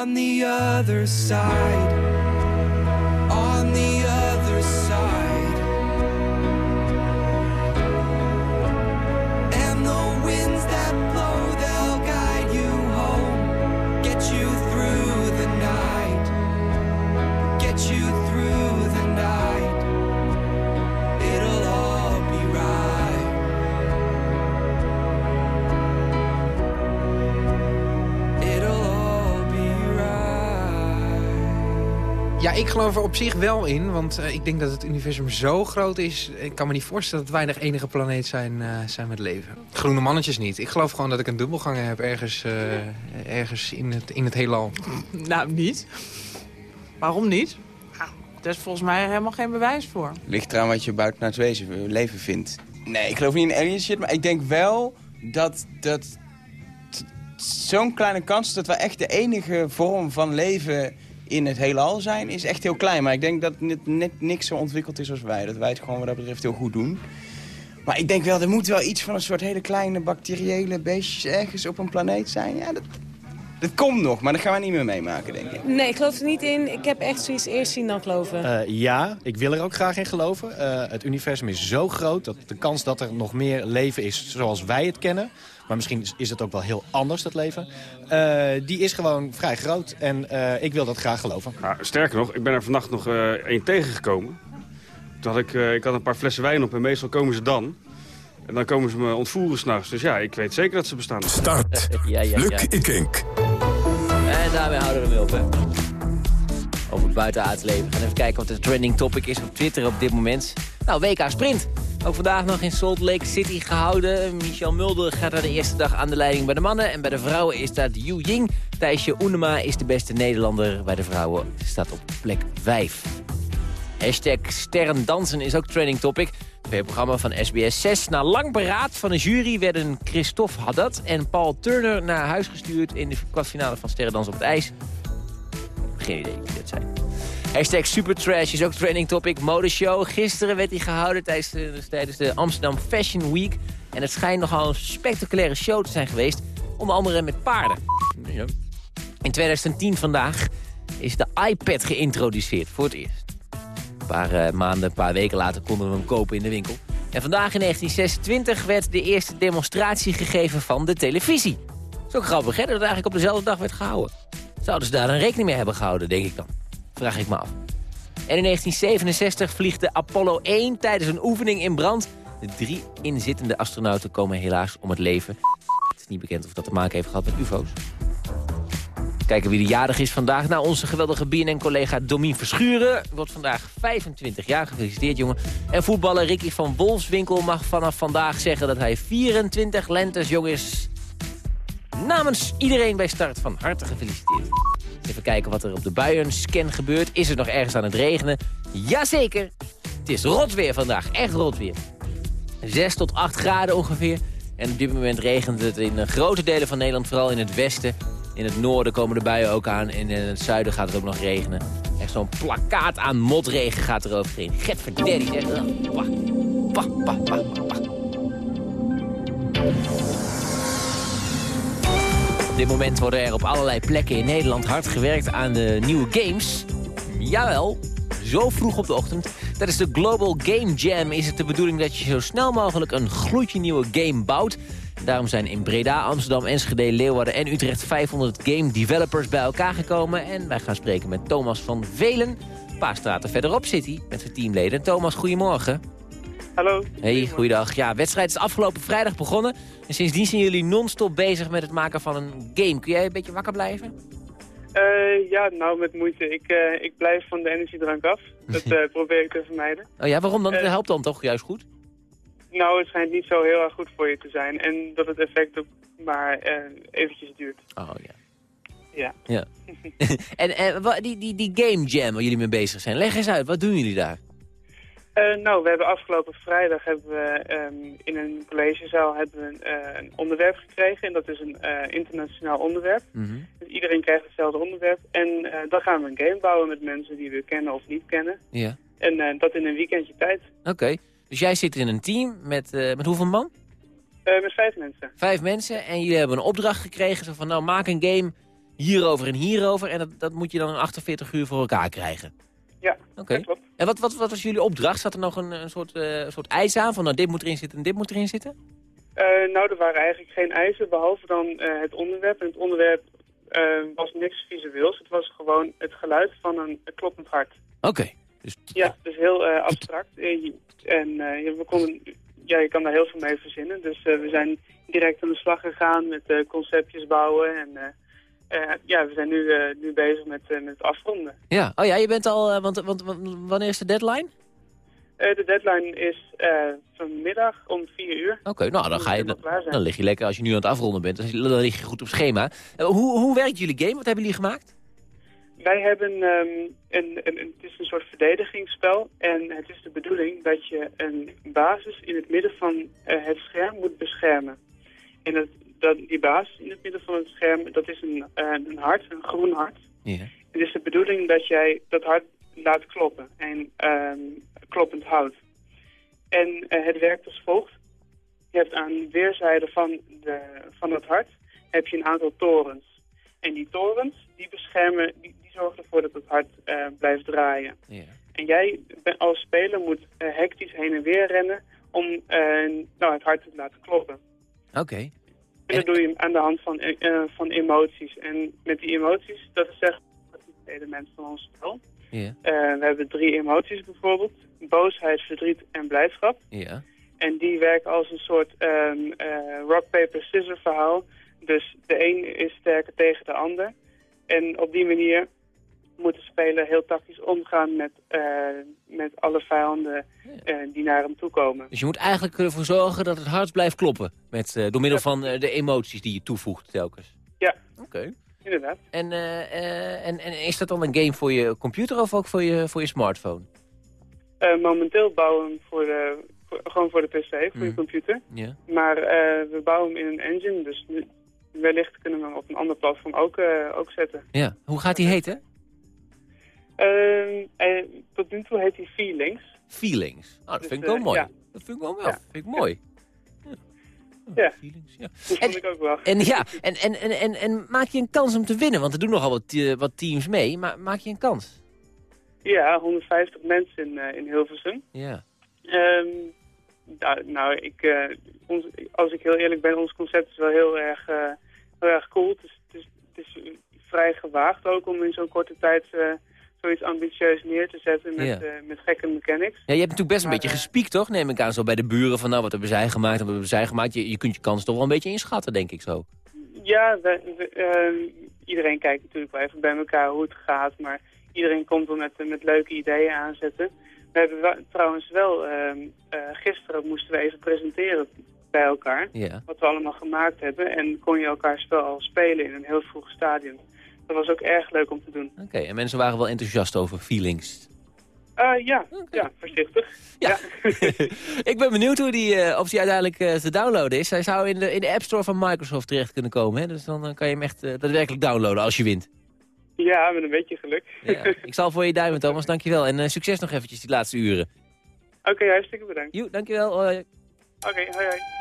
On the other side. Geloof er op zich wel in, want eh, ik denk dat het universum zo groot is. Ik kan me niet voorstellen dat weinig enige planeet zijn, eh, zijn met leven. Groene mannetjes niet. Ik geloof gewoon dat ik een dubbelganger heb ergens, eh, ergens in, het, in het heelal. Nou, niet. Waarom niet? Nou, Daar is volgens mij helemaal geen bewijs voor. Ligt eraan wat je buiten het wezen, leven vindt. Nee, ik geloof niet in alien shit, maar ik denk wel dat... dat Zo'n kleine kans dat we echt de enige vorm van leven in het heelal zijn, is echt heel klein. Maar ik denk dat net, net niks zo ontwikkeld is als wij. Dat wij het gewoon wat dat betreft heel goed doen. Maar ik denk wel, er moet wel iets van een soort hele kleine bacteriële beestjes ergens op een planeet zijn. Ja, dat, dat komt nog, maar dat gaan we niet meer meemaken, denk ik. Nee, ik geloof er niet in. Ik heb echt zoiets eerst zien dan geloven. Eh, ja, ik wil er ook graag in geloven. Eh, het universum is zo groot dat de kans dat er nog meer leven is zoals wij het kennen... maar misschien is- is het ook wel heel anders, dat leven... eh, die is gewoon vrij groot en eh, ik wil dat graag geloven. Nou, sterker nog, ik ben er vannacht nog eh één tegengekomen. Toen had ik, eh, ik had een paar flessen wijn op en meestal komen ze dan. En dan komen ze me ontvoeren s'nachts. Dus ja, ik weet zeker dat ze bestaan. Start. Ja, ja, Luc ja. Ikink. En daarmee houden we hem op, hè. Over het buitenaards leven. We gaan even kijken wat de trending topic is op Twitter op dit moment. Nou, WK Sprint. Ook vandaag nog in Salt Lake City gehouden. Michel Mulder gaat daar de eerste dag aan de leiding bij de mannen. En bij de vrouwen is dat Yu Ying. Thijsje Oenema is de beste Nederlander. Bij de vrouwen staat op plek 5. Hashtag sterrendansen is ook trending topic. Het programma van SBS 6. Na lang beraad van de jury werden Christophe Haddad en Paul Turner naar huis gestuurd... in de kwartfinale van Sterrendansen op het ijs. Geen idee wie dat zijn. Hashtag Supertrash is ook trending topic. Modeshow. Gisteren werd die gehouden tijdens de, tijdens de Amsterdam Fashion Week. En het schijnt nogal een spectaculaire show te zijn geweest. Onder andere met paarden. In 2010 vandaag is de iPad geïntroduceerd. Voor het eerst. Een paar eh, maanden, een paar weken later konden we hem kopen in de winkel. En vandaag in 1926 werd de eerste demonstratie gegeven van de televisie. Dat is ook grappig, hè? Dat het eigenlijk op dezelfde dag werd gehouden. Zouden ze daar dan rekening mee hebben gehouden, denk ik dan? Vraag ik me af. En in 1967 vliegt de Apollo 1 tijdens een oefening in brand. De drie inzittende astronauten komen helaas om het leven. Het is niet bekend of dat te maken heeft gehad met ufo's. Kijken wie de jarig is vandaag. Nou, onze geweldige BNN-collega Domien Verschuren wordt vandaag 25 jaar. Gefeliciteerd, jongen. En voetballer Ricky van Wolfswinkel mag vanaf vandaag zeggen dat hij 24 lentes jong is. Namens iedereen bij start van harte gefeliciteerd. Even kijken wat er op de buienscan gebeurt. Is het nog ergens aan het regenen? Jazeker. Het is rot weer vandaag. Echt rot weer. 6 tot 8 graden ongeveer. En op dit moment regent het in eh, grote delen van Nederland. Vooral in het westen. In het noorden komen de buien ook aan. En in het zuiden gaat het ook nog regenen. Echt zo'n plakkaat aan motregen gaat er overheen. Pah, pah, pah. Dit moment worden er op allerlei plekken in Nederland hard gewerkt aan de nieuwe games. Jawel, zo vroeg op de ochtend. Tijdens de Global Game Jam is het de bedoeling dat je zo snel mogelijk een gloedje nieuwe game bouwt. Daarom zijn in Breda, Amsterdam, Enschede, Leeuwarden en Utrecht 500 game developers bij elkaar gekomen. En wij gaan spreken met Thomas van Velen. Een paar straten verderop zit hij met zijn teamleden. Thomas, goedemorgen. Hallo. Hey, goeiedag. Ja, wedstrijd is afgelopen vrijdag begonnen. En sindsdien zijn jullie non-stop bezig met het maken van een game. Kun jij een beetje wakker blijven? Eh, ja, nou met moeite. Ik, eh, ik blijf van de energiedrank af. Dat eh, probeer ik te vermijden. Oh ja, waarom dan? Dat helpt dan toch juist goed? Nou, het schijnt niet zo heel erg goed voor je te zijn. En dat het effect ook maar eventjes duurt. Oh ja. Ja. Ja. en die, die, die game jam waar jullie mee bezig zijn, leg eens uit. Wat doen jullie daar? Eh, nou, we hebben afgelopen vrijdag hebben we, ehm, in een collegezaal hebben we, eh, een onderwerp gekregen. En dat is een eh, internationaal onderwerp. Dus iedereen krijgt hetzelfde onderwerp. En dan gaan we een game bouwen met mensen die we kennen of niet kennen. Ja. En dat in een weekendje tijd. Oké. Dus jij zit in een team met, met hoeveel man? Met vijf mensen. Vijf mensen. En jullie hebben een opdracht gekregen. Zo van, nou, maak een game hierover en hierover. En dat, dat moet je dan in 48 uur voor elkaar krijgen. Ja, Oké. En wat, wat, wat was jullie opdracht? Zat er nog een, een soort, eh, soort eis aan? Van, nou, dit moet erin zitten en dit moet erin zitten? Eh, nou, er waren eigenlijk geen eisen, behalve dan eh, het onderwerp. En het onderwerp was niks visueels. Het was gewoon het geluid van een, een kloppend hart. Oké. Ja, dus heel abstract. Je- En we konden, ja, je kan daar heel veel mee verzinnen. Dus we zijn direct aan de slag gegaan met conceptjes bouwen. En ja, we zijn nu, eh, nu bezig met, eh, met het afronden. Ja. Oh ja, je bent al... eh, want, want, wanneer is de deadline? Eh, de deadline is eh, vanmiddag om vier uur. Oké, nou, dan, ga je, dan, lig je lekker als je nu aan het afronden bent. Dan, dan lig je goed op schema. Eh, hoe, hoe werkt jullie game? Wat hebben jullie gemaakt? Wij hebben ehm, een, een, een- het is een soort verdedigingsspel en het is de bedoeling dat je een basis in het midden van eh, het scherm moet beschermen. En dat, dat, die basis in het midden van het scherm, dat is een, eh, een hart, een groen hart. Ja. Het is de bedoeling dat jij dat hart laat kloppen en ehm, kloppend houdt. En eh, het werkt als volgt. Je hebt aan weerszijden van, de, van het hart heb je een aantal torens. En die torens, die beschermen, die, die zorgen ervoor dat het hart eh, blijft draaien. En jij als speler moet hectisch heen en weer rennen om nou, het hart te laten kloppen. Oké. En dat doe je aan de hand van, eh, eh, van emoties. En met die emoties, dat is echt het element van ons spel. Ja. Eh, we hebben drie emoties bijvoorbeeld. Boosheid, verdriet en blijdschap. Ja. En die werken als een soort ehm, eh, rock, paper, scissor verhaal. Dus de een is sterker tegen de ander. En op die manier moet de speler heel tactisch omgaan met, eh, met alle vijanden eh, die naar hem toe komen. Dus je moet eigenlijk ervoor zorgen dat het hart blijft kloppen. Met, eh, door middel van de emoties die je toevoegt telkens. Ja, Oké. inderdaad. En, en, en is dat dan een game voor je computer of ook voor je, voor je smartphone? Momenteel bouwen we hem voor de, voor- gewoon voor de pc, voor je Mhm. computer. Ja. Maar we bouwen hem in een engine, dus wellicht kunnen we hem op een ander platform ook, ook zetten. Ja. Hoe gaat die heten? Ehm, en tot nu toe heet hij Feelings. Feelings. Oh, dat Dus, vind ik wel eh, mooi. ja. Dat vind ik wel, wel. Vind ik mooi. Ja, ja. dat vond ik ook wel. En ja, en, en, en, en, en maak je een kans om te winnen? Want er doen nogal wat, eh, wat teams mee. Maar maak je een kans? Ja, 150 mensen in, eh, in Hilversum. Ja. Ehm, nou, nou, ik, ons, als ik heel eerlijk ben, ons concept is wel heel erg, heel erg cool. Het is, het, is, het is vrij gewaagd ook om in zo'n korte tijd zoiets ambitieus neer te zetten met, Ja. eh, met gekke mechanics. Ja, je hebt natuurlijk best een Maar, beetje eh, gespiekt, toch? Neem ik aan, zo bij de buren van, nou, wat hebben zij gemaakt wat hebben zij gemaakt. Je, je kunt je kans toch wel een beetje inschatten, denk ik zo. Ja, we, we, ehm, iedereen kijkt natuurlijk wel even bij elkaar hoe het gaat, maar iedereen komt wel met, met leuke ideeën aanzetten. We hebben wel- trouwens wel, ehm, eh, gisteren moesten we even presenteren bij elkaar, Ja. wat we allemaal gemaakt hebben. En kon je elkaar spel al spelen in een heel vroeg stadium. Dat was ook erg leuk om te doen. Oké, en mensen waren wel enthousiast over feelings. Eh, ja, ja, voorzichtig. Ja. ik ben benieuwd hoe die, eh, of die uiteindelijk eh, te downloaden is. Hij zou in de, in de App Store van Microsoft terecht kunnen komen. Hè? Dus dan kan je hem echt daadwerkelijk downloaden als je wint. Ja, met een beetje geluk. Ja. ik zal voor je duimen, Thomas. Dankjewel. En succes nog eventjes die laatste uren. Oké, hartstikke bedankt. Jo, dankjewel. Oké, hoi hoi.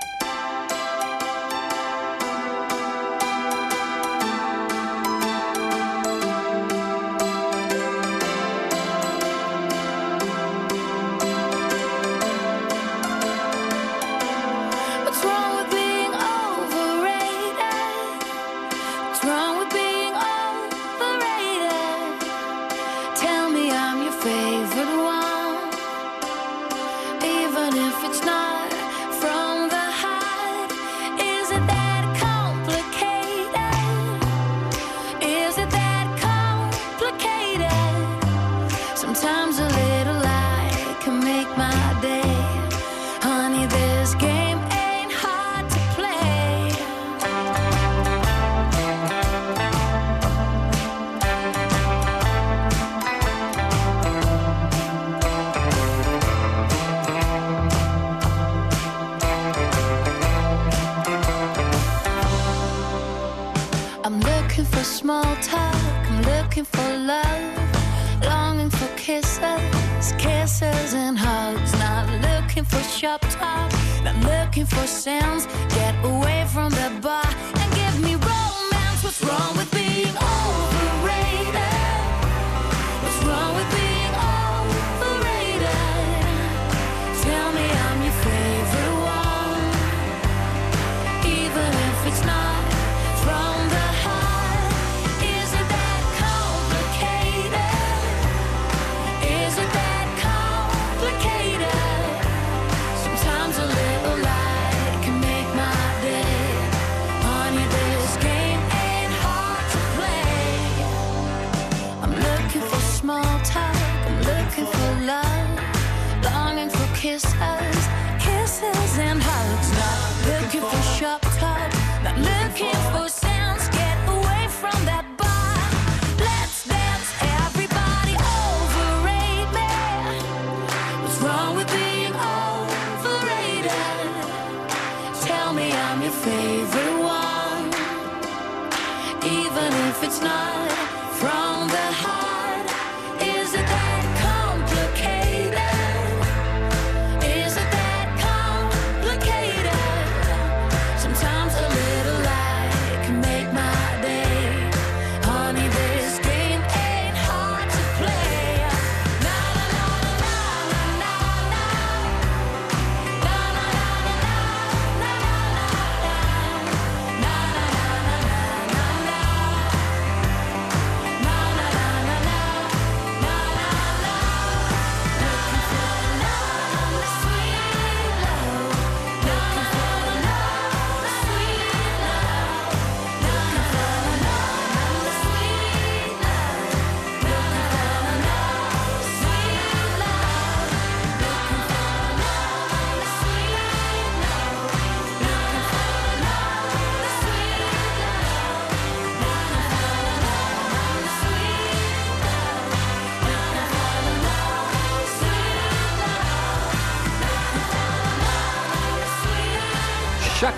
For sounds.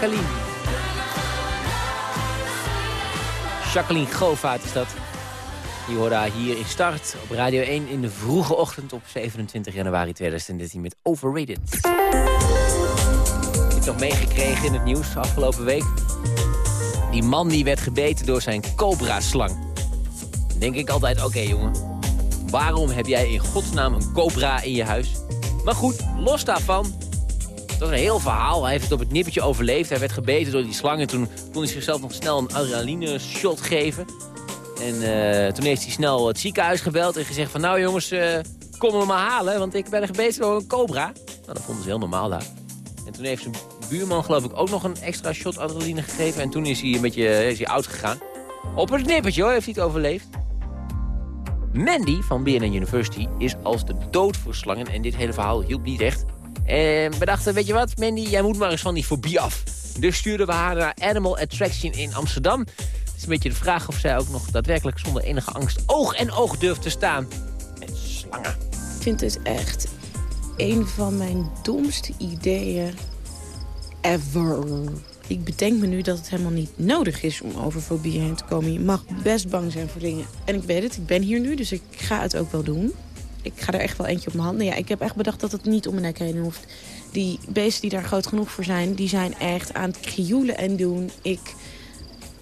Jacqueline. Jacqueline Govaert is dat. Die hoorde haar hier in start op Radio 1 in de vroege ochtend op 27 januari 2013 met Overrated. Ik heb nog meegekregen in het nieuws afgelopen week. Die man die werd gebeten door zijn cobra-slang. Denk ik altijd, oké jongen, waarom heb jij in godsnaam een cobra in je huis? Maar goed, los daarvan, dat is een heel verhaal. Hij heeft het op het nippertje overleefd. Hij werd gebeten door die slang. En toen kon hij zichzelf nog snel een adrenaline shot geven. En eh, toen heeft hij snel het ziekenhuis gebeld en gezegd van... nou jongens, eh, kom me maar halen, want ik ben gebeten door een cobra. Nou, dat vonden ze heel normaal daar. En toen heeft zijn buurman geloof ik ook nog een extra shot adrenaline gegeven. En toen is hij een beetje is hij oud gegaan. Op het nippertje hoor, heeft hij het overleefd. Mandy van BNN University is als de dood voor slangen. En dit hele verhaal hielp niet echt. En we dachten, weet je wat, Mandy, jij moet maar eens van die fobie af. Dus stuurden we haar naar Animal Attraction in Amsterdam. Het is een beetje de vraag of zij ook nog daadwerkelijk zonder enige angst oog en oog durft te staan met slangen. Ik vind het echt een van mijn domste ideeën ever. Ik bedenk me nu dat het helemaal niet nodig is om over fobieën heen te komen. Je mag best bang zijn voor dingen. En ik weet het, ik ben hier nu, dus ik ga het ook wel doen. Ik ga er echt wel eentje op mijn handen. Ja, ik heb echt bedacht dat het niet om mijn nek heen hoeft. Die beesten die daar groot genoeg voor zijn, die zijn echt aan het krioelen en doen. Ik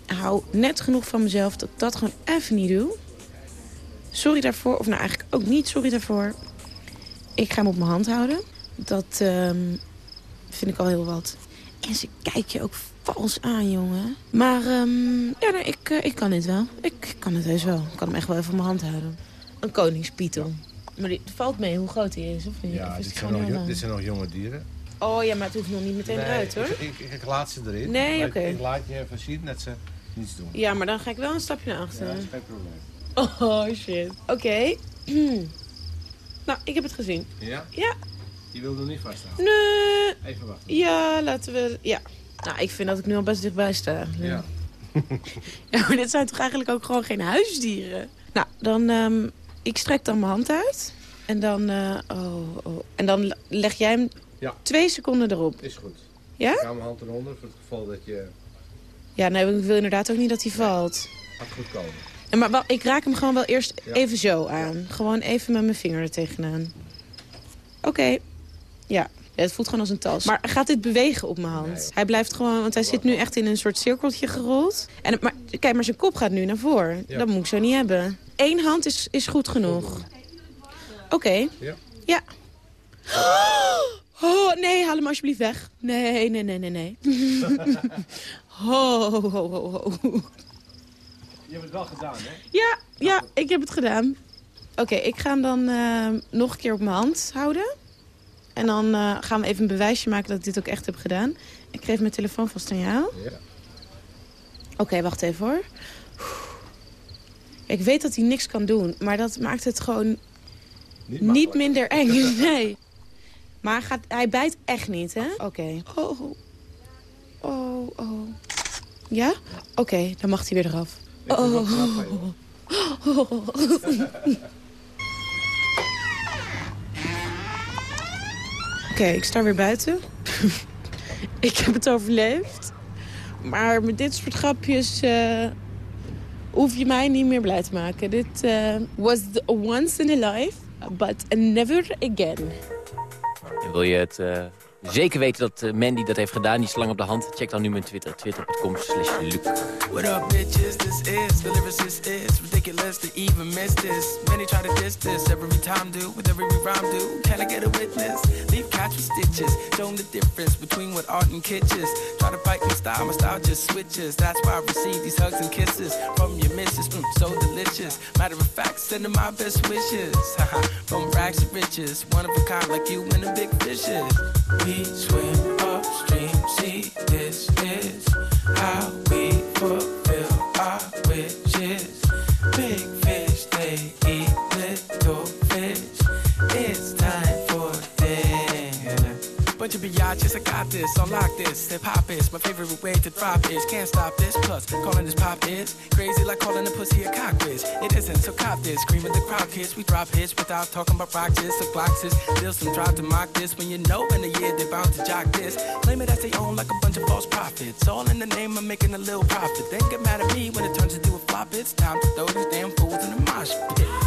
hou net genoeg van mezelf dat ik dat gewoon even niet doe. Sorry daarvoor, of nou eigenlijk ook niet sorry daarvoor. Ik ga hem op mijn hand houden. Dat ehm, vind ik al heel wat. En ze kijken je ook vals aan, jongen. Maar ehm, ja, ik, eh, ik kan dit wel. Ik kan het heus wel. Ik kan hem echt wel even op mijn hand houden. Een koningspietel. Maar die valt mee hoe groot hij is, of niet? Ja, Of dit het zijn, nog, heel jo- lang? dit zijn nog jonge dieren. Oh ja, maar het hoeft nog niet meteen Nee, eruit, hoor. Ik, ik, ik laat ze erin. Nee, oké. Ik, ik laat je even zien dat ze niets doen. Ja, maar dan ga ik wel een stapje naar Ja, achteren. dat is geen probleem. Oh, shit. Oké. nou, ik heb het gezien. Ja? Ja. Je wil er niet vasthouden? Nee. Even wachten. Ja, laten we... Ja. Nou, ik vind dat ik nu al best dichtbij sta. Ja. Ja, maar dit zijn toch eigenlijk ook gewoon geen huisdieren? Nou, dan... ehm, ik strek dan mijn hand uit. En dan... eh, oh, oh. En dan leg jij hem Ja. twee seconden erop. Is goed. Ja? Ik ga mijn hand eronder voor het geval dat je... Ja, nee, ik wil inderdaad ook niet dat hij valt. Gaat goed komen. En maar wel, ik raak hem gewoon wel eerst Ja. even zo aan. Gewoon even met mijn vinger er tegenaan. Oké. Ja. Ja, Het voelt gewoon als een tas. Maar gaat dit bewegen op mijn hand? Hij blijft gewoon, want hij zit nu echt in een soort cirkeltje gerold. En, maar kijk, maar zijn kop gaat nu naar voren. Dat moet ik zo niet hebben. Eén hand is, is goed genoeg. Oké. Ja. Ja. Oh, nee, haal hem alsjeblieft weg. Nee, nee, nee, nee, nee. Ho, ho, ho, ho. Je hebt het wel gedaan, hè? Ja, ja, ik heb het gedaan. Oké, ik ga hem dan eh, nog een keer op mijn hand houden. En dan eh, gaan we even een bewijsje maken dat ik dit ook echt heb gedaan. Ik geef mijn telefoon vast aan jou. Ja. Oké, wacht even hoor. Ik weet dat hij niks kan doen, maar dat maakt het gewoon niet, minder eng. Nee. Maar hij, gaat, hij bijt echt niet, hè? Oké. Oh, oh, oh. Ja? Oké, dan mag hij weer eraf. Oh. Oké, ik sta weer buiten. ik heb het overleefd. Maar met dit soort grapjes eh, hoef je mij niet meer blij te maken. Dit eh, was once in a life, but never again. Wil je het eh, zeker weten dat eh, Mandy dat heeft gedaan, die slang op de hand? Check dan nu mijn Twitter, twitter.com slash Luc. What up, bitches? This is the lyricist is ridiculous to even miss this. Many try to diss this every time, do with every rhyme, do. Can I get a witness? Leave catch with stitches. Show the difference between what art and kitschers. Try to fight my style, my style just switches. That's why I receive these hugs and kisses from your missus. Mm, so delicious. Matter of fact, sending my best wishes. From rags to riches. One of a kind like you and the big fishes. big fish they eat Bunch of biatches, I got this, unlock this. Hip hop is my favorite way to drop is. Can't stop this, plus calling this pop is crazy like calling a pussy a cock quiz. It isn't, so cop this. Screaming the crowd kids, we drop hits without talking about rockets or boxes. Still some drive to mock this when you know in a year they're bound to jock this. Claim it as they own like a bunch of false prophets. All in the name of making a little profit. Then get mad at me when it turns into a flop. It's time to throw these damn fools in the mosh pit.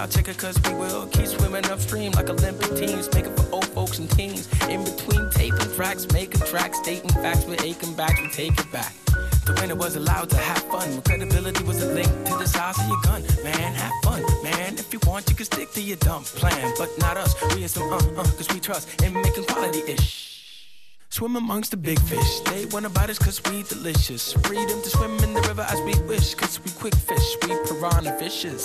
Record child checker, cause we will keep swimming upstream like Olympic teams, making for old folks and teens. In between taping tracks, making tracks, stating facts, we're aching back, we take it back. The winner was allowed to have fun. When credibility was a link to the size of your gun. Man, have fun, man. If you want, you can stick to your dumb plan. But not us. We are some uh uh, cause we trust in making quality ish. Swim amongst the big fish. They wanna bite us cause we delicious. Freedom to swim in the river as we wish. Cause we quick fish, we piranha vicious.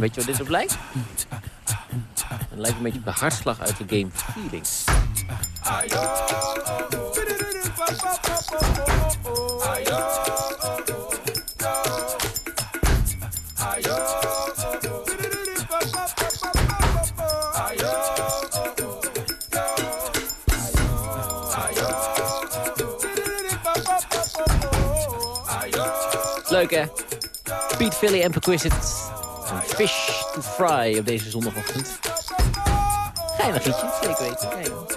Weet je wat dit op lijkt? lijkt een beetje op de hartslag uit de game Feeling. Leuk hè? Piet, Philly en Perquisite. Fish to fry op deze zondagochtend. Geinig liedje, zeker weten. Joh.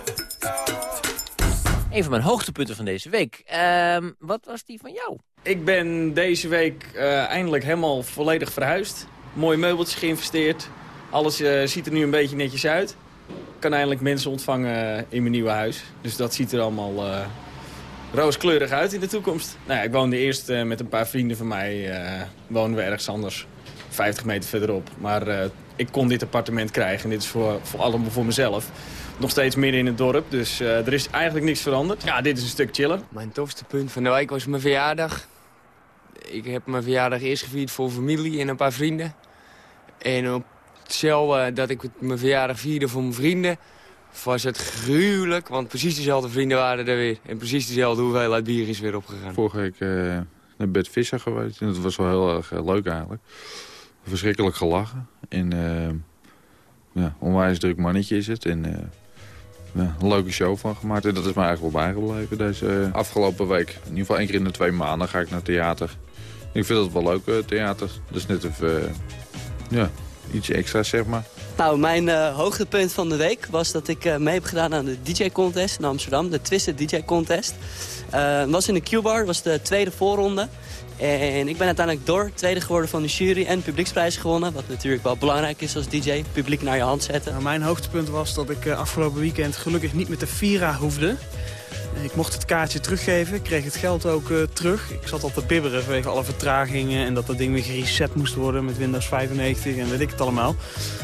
Een van mijn hoogtepunten van deze week. Ehm, wat was die van jou? Ik ben deze week eh, eindelijk helemaal volledig verhuisd. Mooi meubeltje geïnvesteerd. Alles eh, ziet er nu een beetje netjes uit. Ik kan eindelijk mensen ontvangen in mijn nieuwe huis. Dus dat ziet er allemaal eh, rooskleurig uit in de toekomst. Nou ja, ik woonde eerst eh, met een paar vrienden van mij. eh woonden we ergens anders. 50 meter verderop. Maar eh, ik kon dit appartement krijgen. En dit is voor, voor allemaal voor mezelf. Nog steeds midden in het dorp. Dus eh, er is eigenlijk niks veranderd. Ja, dit is een stuk chiller. Mijn tofste punt van de week was mijn verjaardag. Ik heb mijn verjaardag eerst gevierd voor familie en een paar vrienden. En op hetzelfde dat ik mijn verjaardag vierde voor mijn vrienden... was het gruwelijk, want precies dezelfde vrienden waren er weer. En precies dezelfde hoeveelheid bier is weer opgegaan. Vorige week eh, naar Bert Visser geweest. En dat was wel heel erg eh, leuk eigenlijk. Verschrikkelijk gelachen. En eh, ja, onwijs druk mannetje is het. En eh, ja, een leuke show van gemaakt. En dat is mij eigenlijk wel bijgebleven deze eh, afgelopen week. In ieder geval één keer in de twee maanden ga ik naar theater. Ik vind het wel leuk, theater. Dat is net even ja, iets extra's, zeg maar. Nou, mijn hoogtepunt van de week was dat ik mee heb gedaan aan de DJ-contest in Amsterdam. De Twisted DJ-contest. Het was in de Q-bar, was de tweede voorronde. En ik ben uiteindelijk door tweede geworden van de jury en publieksprijs gewonnen. Wat natuurlijk wel belangrijk is als DJ, publiek naar je hand zetten. Nou, mijn hoogtepunt was dat ik eh, afgelopen weekend gelukkig niet met de Vira hoefde. Ik mocht het kaartje teruggeven, kreeg het geld ook eh, terug. Ik zat al te bibberen vanwege alle vertragingen en dat dat ding weer gereset moest worden met Windows 95 en weet ik het allemaal.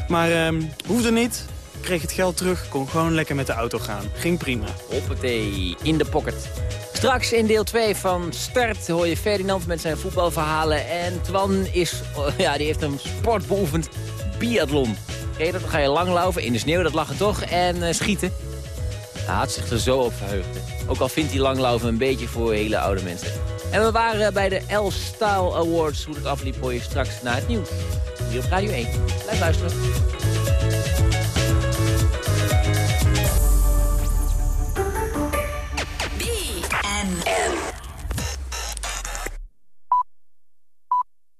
Maar ehm hoefde niet, kreeg het geld terug, kon gewoon lekker met de auto gaan. Ging prima. Hoppatee, in de pocket. Straks in deel 2 van Start hoor je Ferdinand met zijn voetbalverhalen. En Twan is, oh, ja, die heeft een sportbeoefend biathlon. Je dat? Dan ga je langlopen in de sneeuw, dat lachen toch. En eh, schieten. Hij had zich er zo op verheugd. Ook al vindt hij langlopen een beetje voor hele oude mensen. En we waren bij de L Style Awards. Hoe dat afliep hoor je straks na het nieuws. Hier op Radio 1. Blijf luisteren. win!